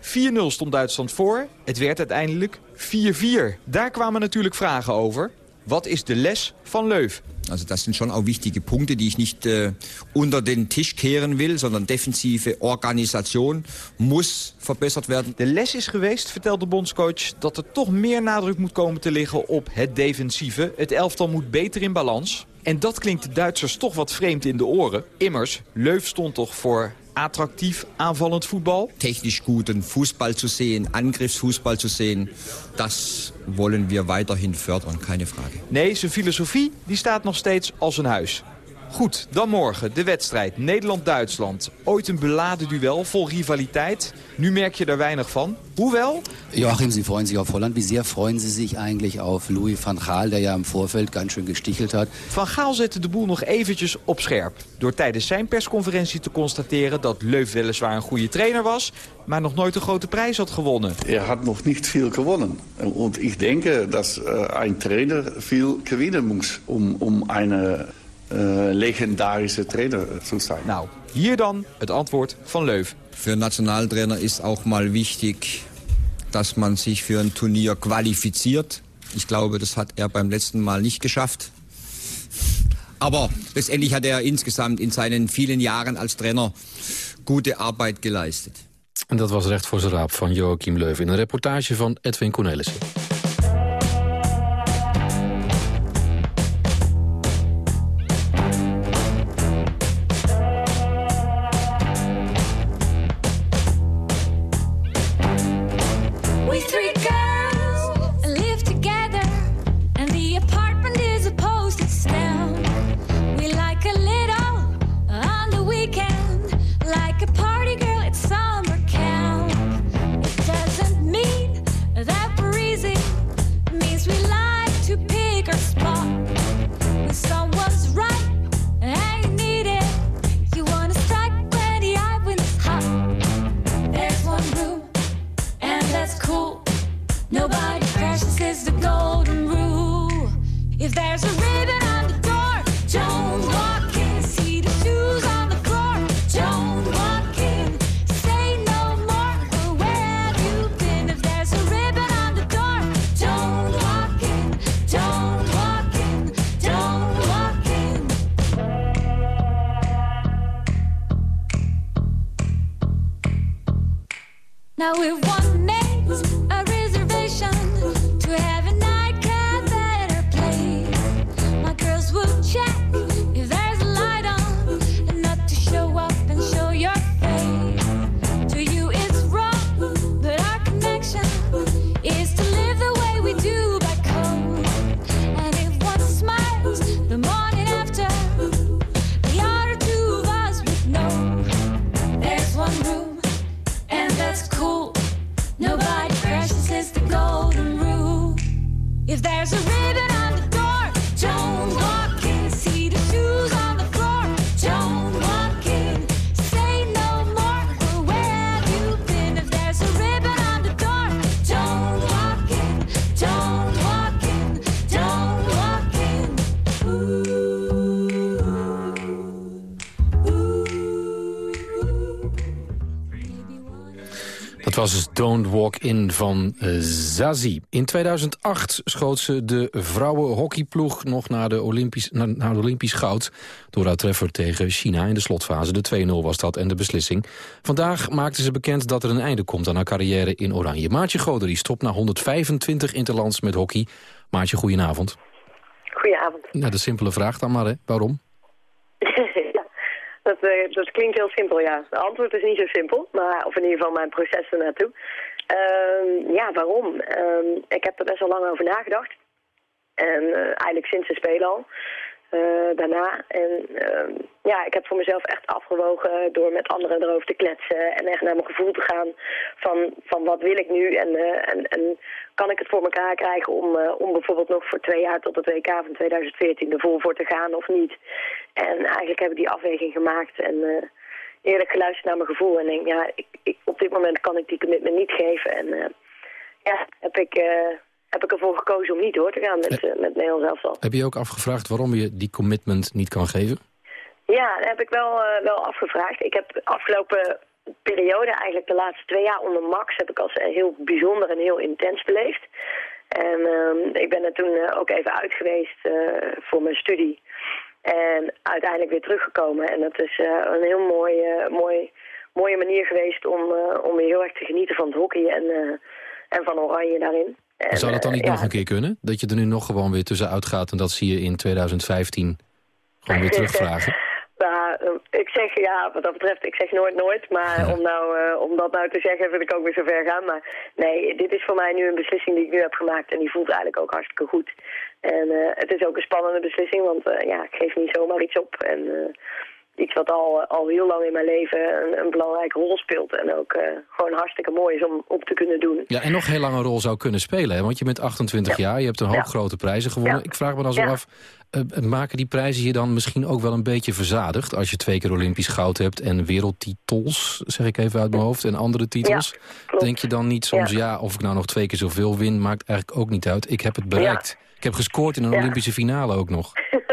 4-0 stond Duitsland voor. Het werd uiteindelijk 4-4. Daar kwamen natuurlijk vragen over. Wat is de les van Löw? Also das sind schon auch wichtige Punkte, die ich nicht äh, unter den Tisch kehren will, sondern defensive Organisation muss verbessert werden. De les is geweest, vertelt de bondscoach, dat er toch meer nadruk moet komen te liggen op het defensieve. Het elftal moet beter in balans. En dat klinkt de Duitsers toch wat vreemd in de oren. Immers, Löw stond toch voor attractief aanvallend voetbal? Technisch guten Fußball zu sehen, Angriffsfußball zu sehen, das wollen wir weiterhin fördern, keine Frage. Nee, zijn filosofie die staat nog steeds als een huis. Goed, dan morgen de wedstrijd Nederland-Duitsland. Ooit een beladen duel vol rivaliteit. Nu merk je er weinig van. Hoewel... Joachim, Sie freuen sich auf Holland. Wie sehr freuen Sie sich eigentlich auf Louis van Gaal, der ja im Vorfeld ganz schön gestichelt hat? Van Gaal zette de boel nog eventjes op scherp. Door tijdens zijn persconferentie te constateren dat Leuf weliswaar een goede trainer was... maar nog nooit een grote prijs had gewonnen. Er hat nog niet veel gewonnen. En ik denk dat een trainer veel gewinnen moet om, om een legendarische Trainer zu sein. Nou, hier dan het antwoord van Leuf. Für Nationaltrainer ist auch mal wichtig, dass man sich für ein Turnier qualifiziert. Ich glaube, das hat er beim letzten Mal nicht geschafft. Aber letztendlich hat er insgesamt in seinen vielen Jahren als Trainer gute Arbeit geleistet. En dat was recht voor zijn raap van Joachim Leuf in een reportage van Edwin Cornelissen. Was dus Don't Walk In van uh, Zazie. In 2008 schoot ze de vrouwenhockeyploeg nog naar de, Olympisch, naar, naar de Olympisch goud... door haar treffer tegen China in de slotfase. De 2-0 was dat en de beslissing. Vandaag maakte ze bekend dat er een einde komt aan haar carrière in Oranje. Maartje Goderie stopt na 125 interlands met hockey. Maartje, goedenavond. Goedenavond. Nou, de simpele vraag dan maar, hè. Waarom? Dat, uh, dat klinkt heel simpel, ja. Het antwoord is niet zo simpel, maar, of in ieder geval mijn proces ernaartoe. Uh, ja, waarom? Uh, ik heb er best wel lang over nagedacht. En uh, eigenlijk sinds de spelen al. Uh, daarna. En uh, ja, ik heb voor mezelf echt afgewogen door met anderen erover te kletsen en echt naar mijn gevoel te gaan van, van wat wil ik nu en, uh, en, kan ik het voor elkaar krijgen om, om bijvoorbeeld nog voor twee jaar tot het WK van 2014 er vol voor te gaan of niet. En eigenlijk heb ik die afweging gemaakt en eerlijk geluisterd naar mijn gevoel en denk ja, ik, ik, op dit moment kan ik die commitment niet geven en ja, heb ik heb ik ervoor gekozen om niet door te gaan met, uh, met Nederland elftal. Heb je ook afgevraagd waarom je die commitment niet kan geven? Ja, dat heb ik wel, uh, wel afgevraagd. Ik heb de afgelopen periode, eigenlijk de laatste twee jaar onder Max, heb ik als heel bijzonder en heel intens beleefd. En uh, ik ben er toen uh, ook even uit geweest voor mijn studie. En uiteindelijk weer teruggekomen. En dat is een heel mooi, mooi, mooie manier geweest om, om weer heel erg te genieten van het hockey en, en van Oranje daarin. En, Zou dat dan niet uh, nog een keer kunnen? Dat je er nu nog gewoon weer tussenuit gaat en dat zie je in 2015 gewoon weer terugvragen? nou, ik zeg ja, wat dat betreft, ik zeg nooit nooit. Maar ja. om, nou, uh, om dat nou te zeggen, wil ik ook weer zo ver gaan. Maar nee, dit is voor mij nu een beslissing die ik nu heb gemaakt. En die voelt eigenlijk ook hartstikke goed. En uh, het is ook een spannende beslissing, want uh, ja, ik geef niet zomaar iets op. En iets wat al, al heel lang in mijn leven een, een belangrijke rol speelt. En ook gewoon hartstikke mooi is om op te kunnen doen. Ja, en nog heel lang een rol zou kunnen spelen. Hè? Want je bent 28 jaar, je hebt een hoop ja. grote prijzen gewonnen. Ik vraag me dan zo af, maken die prijzen je dan misschien ook wel een beetje verzadigd... als je twee keer Olympisch goud hebt en wereldtitels, zeg ik even uit mijn hoofd... en andere titels? Denk je dan niet soms, ja. of ik nou nog twee keer zoveel win... maakt eigenlijk ook niet uit. Ik heb het bereikt. Ik heb gescoord in een Olympische finale ook nog.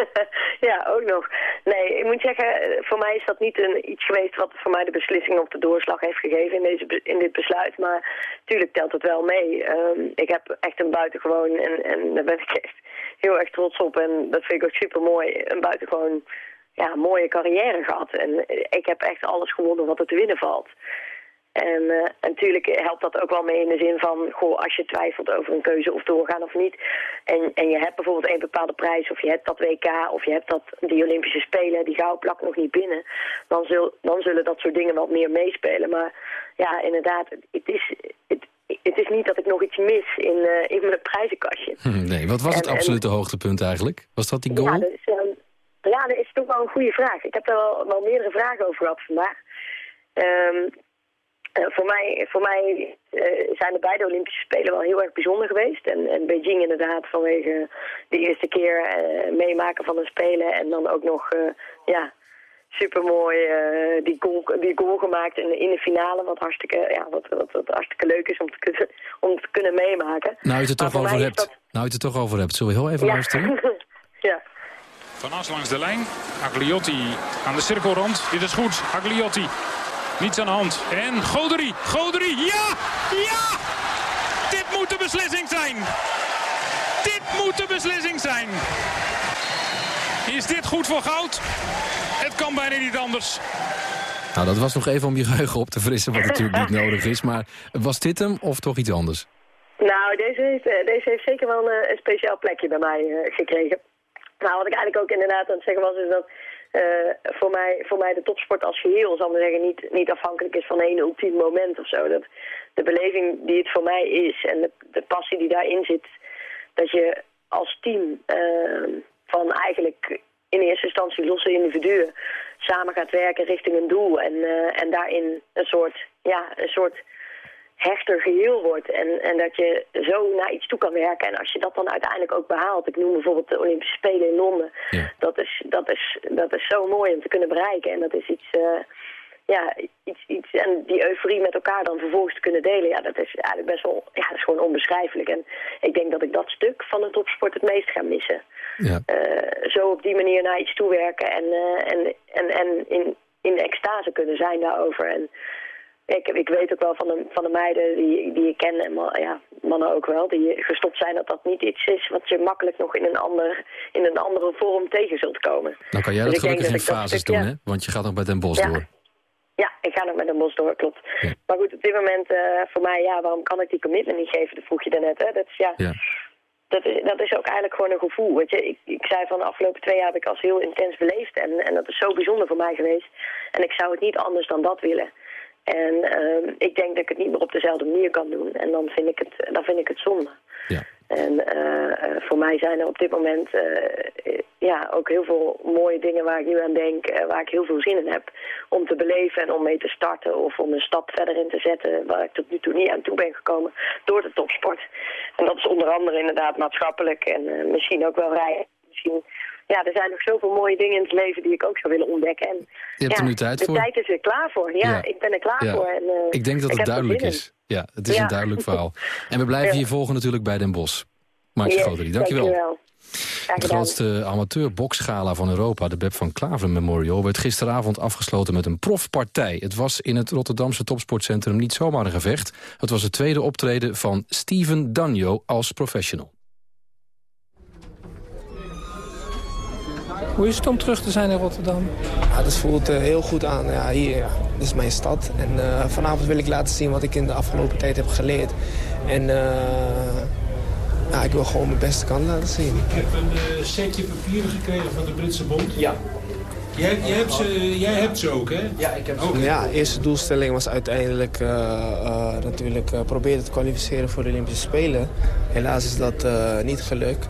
ja, ook nog. Nee, ik moet zeggen, voor mij is dat niet een, iets geweest wat voor mij de beslissing op de doorslag heeft gegeven in, deze, in dit besluit. Maar natuurlijk telt het wel mee. Um, ik heb echt een buitengewoon, en, en daar ben ik echt heel erg trots op. En dat vind ik ook super mooi, een buitengewoon ja, mooie carrière gehad. En ik heb echt alles gewonnen wat er te winnen valt. En uh, natuurlijk helpt dat ook wel mee in de zin van, goh, als je twijfelt over een keuze of doorgaan of niet. En, en je hebt bijvoorbeeld een bepaalde prijs of je hebt dat WK of je hebt dat, die Olympische Spelen, die gouden plak nog niet binnen. Dan, zul, dan zullen dat soort dingen wat meer meespelen. Maar ja, inderdaad, het is, het, het is niet dat ik nog iets mis in, uh, in mijn prijzenkastje. Hm, nee, wat was het en, absolute en, hoogtepunt eigenlijk? Was dat die goal? Ja, dat is, um, ja, dat is toch wel een goede vraag. Ik heb er wel, wel meerdere vragen over gehad vandaag. Um, uh, voor mij, voor mij uh, zijn de beide Olympische Spelen wel heel erg bijzonder geweest. En, en Beijing inderdaad vanwege de eerste keer uh, meemaken van de Spelen. En dan ook nog, ja, supermooi die, goal, die goal gemaakt in, in de finale. Wat hartstikke, ja, wat, wat, wat hartstikke leuk is om te kunnen, om te kunnen meemaken. Nou, je het er toch over hebt. Dat... Nou, je het er toch over hebt. Zullen we heel even ja. luisteren? ja. Van As langs de lijn. Agliotti aan de cirkelrand. Dit is goed. Agliotti niets aan de hand. En Goderie, Goderie, ja! Ja! Dit moet de beslissing zijn! Dit moet de beslissing zijn! Is dit goed voor goud? Het kan bijna niet anders. Nou, dat was nog even om je geheugen op te frissen, wat natuurlijk niet nodig is. Maar was dit hem of toch iets anders? Nou, deze heeft, deze heeft zeker wel een, een speciaal plekje bij mij uh, gekregen. Nou, wat ik eigenlijk ook inderdaad aan het zeggen was, is dat voor, mij, voor mij de topsport als geheel, zal ik zeggen, niet, niet afhankelijk is van één ultiem moment of zo. Dat de beleving die het voor mij is en de, de passie die daarin zit, dat je als team uh, van eigenlijk in eerste instantie losse individuen samen gaat werken richting een doel en, uh, en daarin een soort, ja, een soort hechter geheel wordt. En, en dat je zo naar iets toe kan werken. En als je dat dan uiteindelijk ook behaalt. Ik noem bijvoorbeeld de Olympische Spelen in Londen. Ja. Dat, is, dat, is, dat is zo mooi om te kunnen bereiken. En dat is iets... Uh, ja, iets, iets, en die euforie met elkaar dan vervolgens te kunnen delen, ja, dat is eigenlijk best wel, ja, dat is gewoon onbeschrijfelijk. En ik denk dat ik dat stuk van de topsport het meest ga missen. Ja. Uh, zo op die manier naar iets toewerken en, uh, en, en, en in, in extase kunnen zijn daarover. En ik, ik weet ook wel van de, van de meiden die, die ik ken, en man, ja, mannen ook wel, die gestopt zijn dat dat niet iets is wat je makkelijk nog in een, ander, in een andere vorm tegen zult komen. Nou kan jij dat dus gelukkig in fases doen, hè? Want je gaat nog met Den Bos ja. door. Ja, ik ga nog met Den Bos door, klopt. Ja. Maar goed, op dit moment uh, voor mij, ja, waarom kan ik die commitment niet geven? Dat vroeg je daarnet, hè? Dat is, ja, ja. Dat, is, dat is ook eigenlijk gewoon een gevoel. Weet je? Ik, ik zei van de afgelopen twee jaar heb ik als heel intens beleefd. En, en dat is zo bijzonder voor mij geweest. En ik zou het niet anders dan dat willen. En uh, ik denk dat ik het niet meer op dezelfde manier kan doen. En dan vind ik het, dan vind ik het zonde. Ja. En uh, voor mij zijn er op dit moment uh, ja, ook heel veel mooie dingen waar ik nu aan denk, waar ik heel veel zin in heb. Om te beleven en om mee te starten of om een stap verder in te zetten waar ik tot nu toe niet aan toe ben gekomen door de topsport. En dat is onder andere inderdaad maatschappelijk en misschien ook wel rijden. Misschien ja, er zijn nog zoveel mooie dingen in het leven die ik ook zou willen ontdekken. En, je hebt ja, er nu tijd de voor. De tijd is er klaar voor. Ja, Ja. ik ben er klaar Ja. voor. En, uh, Ik denk dat ik het duidelijk is. Ja, het is een duidelijk verhaal. En we blijven je volgen natuurlijk bij Den Bosch. Maartje Yes, Goderie, dankjewel. dankjewel. De grootste amateur-boksgala van Europa, de Beb van Klaveren Memorial... werd gisteravond afgesloten met een profpartij. Het was in het Rotterdamse topsportcentrum niet zomaar een gevecht. Het was het tweede optreden van Steven Danjo als professional. Hoe is het om terug te zijn in Rotterdam? Ja, dat voelt eh, heel goed aan. Ja, hier, ja, dit is mijn stad. En eh, vanavond wil ik laten zien wat ik in de afgelopen tijd heb geleerd. En eh, ja, ik wil gewoon mijn beste kant laten zien. Ik heb een eh, setje papieren gekregen van de Britse Bond. Ja. Jij, jij, hebt ze, jij hebt ze ook, hè? Ja, ik heb ze. Ja, de eerste doelstelling was uiteindelijk eh, eh, natuurlijk eh, proberen te kwalificeren voor de Olympische Spelen. Helaas is dat eh, niet gelukt.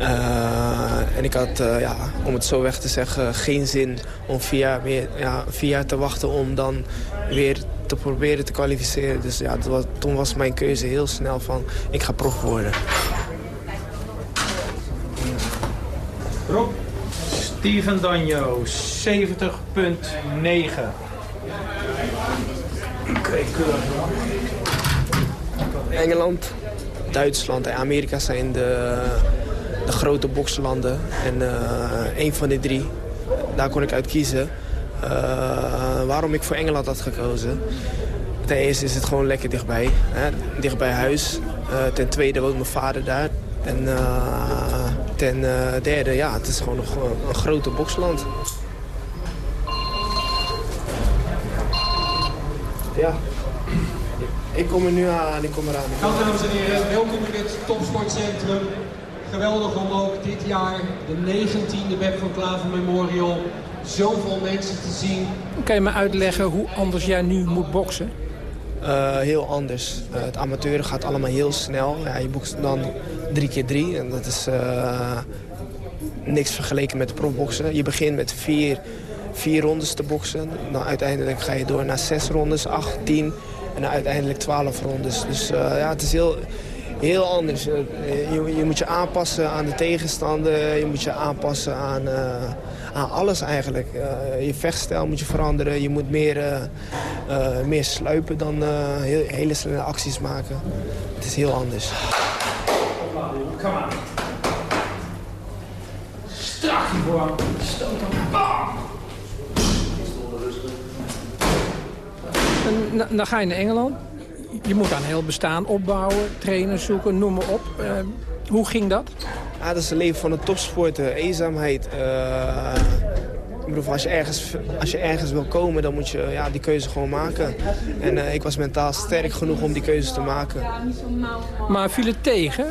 Uh, en ik had, uh, ja, om het zo weg te zeggen, geen zin om vier jaar, meer, ja, vier jaar te wachten om dan weer te proberen te kwalificeren. Dus ja, was, toen was mijn keuze heel snel van, ik ga prof worden. Rob, Steven Danjo, 70.9. Oké, Engeland, Duitsland en Amerika zijn de, de grote bokslanden. En een van die drie, daar kon ik uit kiezen. Uh, waarom ik voor Engeland had gekozen. Ten eerste is het gewoon lekker dichtbij. Hè? Dicht bij huis. Uh, ten tweede woont mijn vader daar. En ten derde, ja, het is gewoon een, een grote boksland. Ja. Ik kom er nu aan, ik kom eraan. Dames en heren, welkom in het Topsportcentrum. Geweldig om ook dit jaar de 19e Web van Klaver Memorial zoveel mensen te zien. Kan je me uitleggen hoe anders jij nu moet boksen? Uh, heel anders. Uh, het amateur gaat allemaal heel snel. Ja, je bokst dan drie keer drie en dat is uh, niks vergeleken met profboksen. Je begint met vier, vier rondes te boksen. Dan uiteindelijk ga je door naar zes rondes, acht, tien en dan uiteindelijk twaalf rondes. Dus ja, het is heel, heel anders. Je, je, moet je aanpassen aan de tegenstander, je moet je aanpassen aan aan alles eigenlijk. Uh, je vechtstijl moet je veranderen. Je moet meer, uh, uh, meer sluipen dan heel, hele snelle acties maken. Het is heel anders. Kom aan. Strak hiervoor. Stoot hem. Bam! En dan ga je naar Engeland. Je moet aan heel bestaan opbouwen, trainen, zoeken, noem maar op. hoe ging dat? Ja, dat is het leven van een topsporter. Eenzaamheid. Uh, ik bedoel, als je, ergens, als je ergens wil komen, dan moet je ja, die keuze gewoon maken. En uh, ik was mentaal sterk genoeg om die keuze te maken. Maar viel het tegen,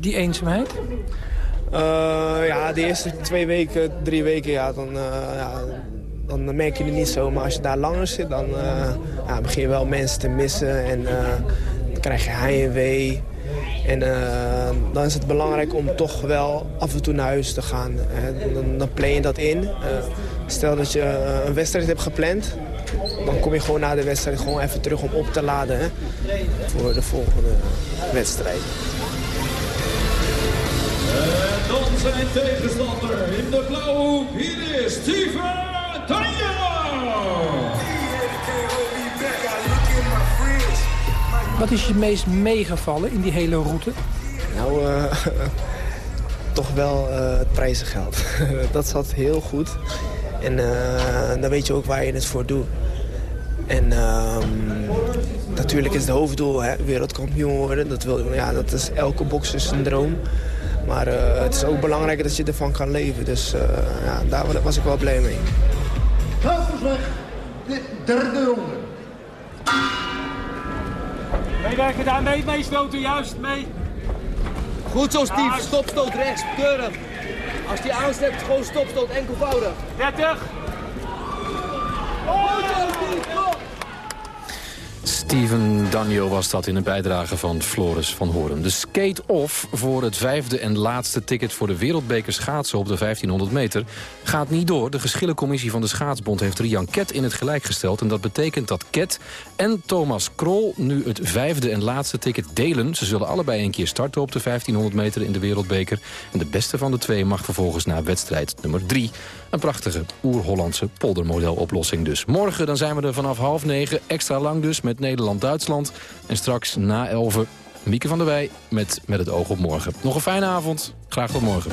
die eenzaamheid? ja, de eerste twee weken, drie weken, ja, dan, ja, dan merk je het niet zo. Maar als je daar langer zit, dan ja, begin je wel mensen te missen. En dan krijg je heimwee. En uh, dan is het belangrijk om toch wel af en toe naar huis te gaan. Hè. Dan, plan je dat in. Stel dat je een wedstrijd hebt gepland. Dan kom je gewoon na de wedstrijd gewoon even terug om op te laden. Hè, voor de volgende wedstrijd. En dan zijn tegenstander in de blauwe hoek. Hier is Steven. Wat is je meest meegevallen in die hele route? Nou, uh, toch wel uh, het prijzengeld. dat zat heel goed. En uh, dan weet je ook waar je het voor doet. En um, natuurlijk is het hoofddoel hè, wereldkampioen worden. Dat, wil, ja, dat is elke boxers een droom. Maar het is ook belangrijk dat je ervan kan leven. Dus ja, daar was ik wel blij mee. Klaverslag, de derde ronde. Meewerken daar, mee, meestoten, juist, mee. Goed zo, Steve. Stopstoot rechts, keurig. Als die aanstept, gewoon stopstoot, enkelvoudig. 30. Oh, Goed zo, Steve, kom. Steven Danjo was dat in een bijdrage van Floris van Horen. De skate-off voor het vijfde en laatste ticket voor de wereldbeker schaatsen op de 1500 meter gaat niet door. De geschillencommissie van de Schaatsbond heeft Rian Ket in het gelijk gesteld. En dat betekent dat Ket en Thomas Krol nu het vijfde en laatste ticket delen. Ze zullen allebei een keer starten op de 1500 meter in de wereldbeker. En de beste van de twee mag vervolgens naar wedstrijd nummer drie. Een prachtige oer-Hollandse poldermodeloplossing dus. Morgen dan zijn we er vanaf half negen, extra lang dus, met Nederland-Duitsland. En straks na elven Mieke van der Wij met Met het oog op morgen. Nog een fijne avond. Graag tot morgen.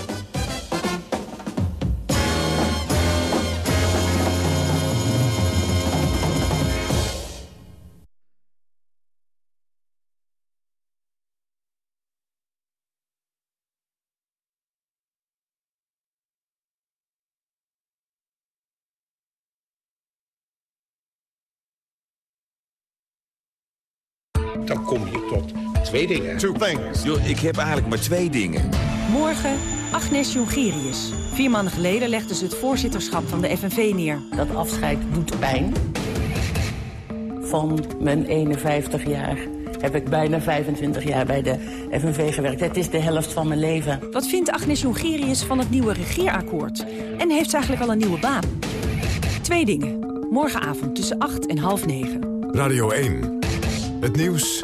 Twee dingen. Two things. Yo, ik heb eigenlijk maar twee dingen. Morgen Agnes Jongerius. Vier maanden geleden legde ze het voorzitterschap van de FNV neer. Dat afscheid doet pijn. Van mijn 51 jaar heb ik bijna 25 jaar bij de FNV gewerkt. Het is de helft van mijn leven. Wat vindt Agnes Jongerius van het nieuwe regeerakkoord? En heeft ze eigenlijk al een nieuwe baan? Twee dingen. Morgenavond tussen 8 en half 9. Radio 1. Het nieuws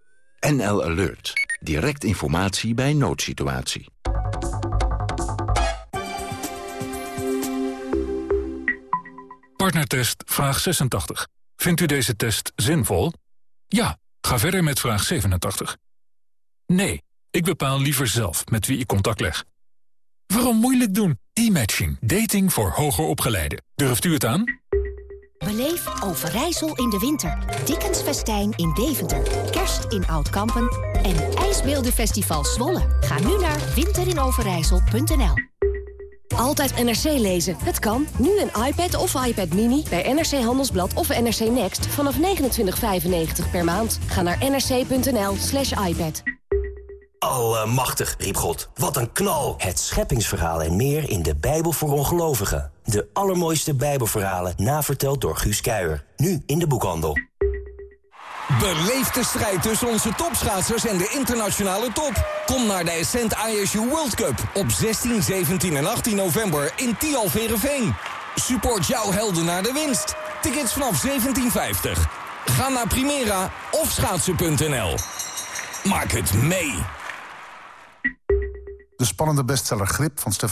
NL Alert. Direct informatie bij noodsituatie. Partnertest vraag 86. Vindt u deze test zinvol? Ja, ga verder met vraag 87. Nee, ik bepaal liever zelf met wie ik contact leg. Waarom moeilijk doen? E-matching. Dating voor hoger opgeleiden. Durft u het aan? Beleef Overijssel in de winter. Dickens Festijn in Deventer. Kerst in Oud-Kampen. En IJsbeeldenfestival Zwolle. Ga nu naar winterinoverijssel.nl Altijd NRC lezen. Het kan. Nu een iPad of iPad Mini bij NRC Handelsblad of NRC Next vanaf 29,95 per maand. Ga naar nrc.nl slash iPad. Allemachtig, riep God. Wat een knal. Het scheppingsverhaal en meer in de Bijbel voor ongelovigen. De allermooiste bijbelverhalen naverteld door Guus Kuijer. Nu in de boekhandel. Beleef de strijd tussen onze topschaatsers en de internationale top. Kom naar de Ascent ISU World Cup op 16, 17 en 18 november in Tialverenveen. Support jouw helden naar de winst. Tickets vanaf 17,50. Ga naar Primera of schaatsen.nl. Maak het mee. De spannende bestseller Grip van Stefan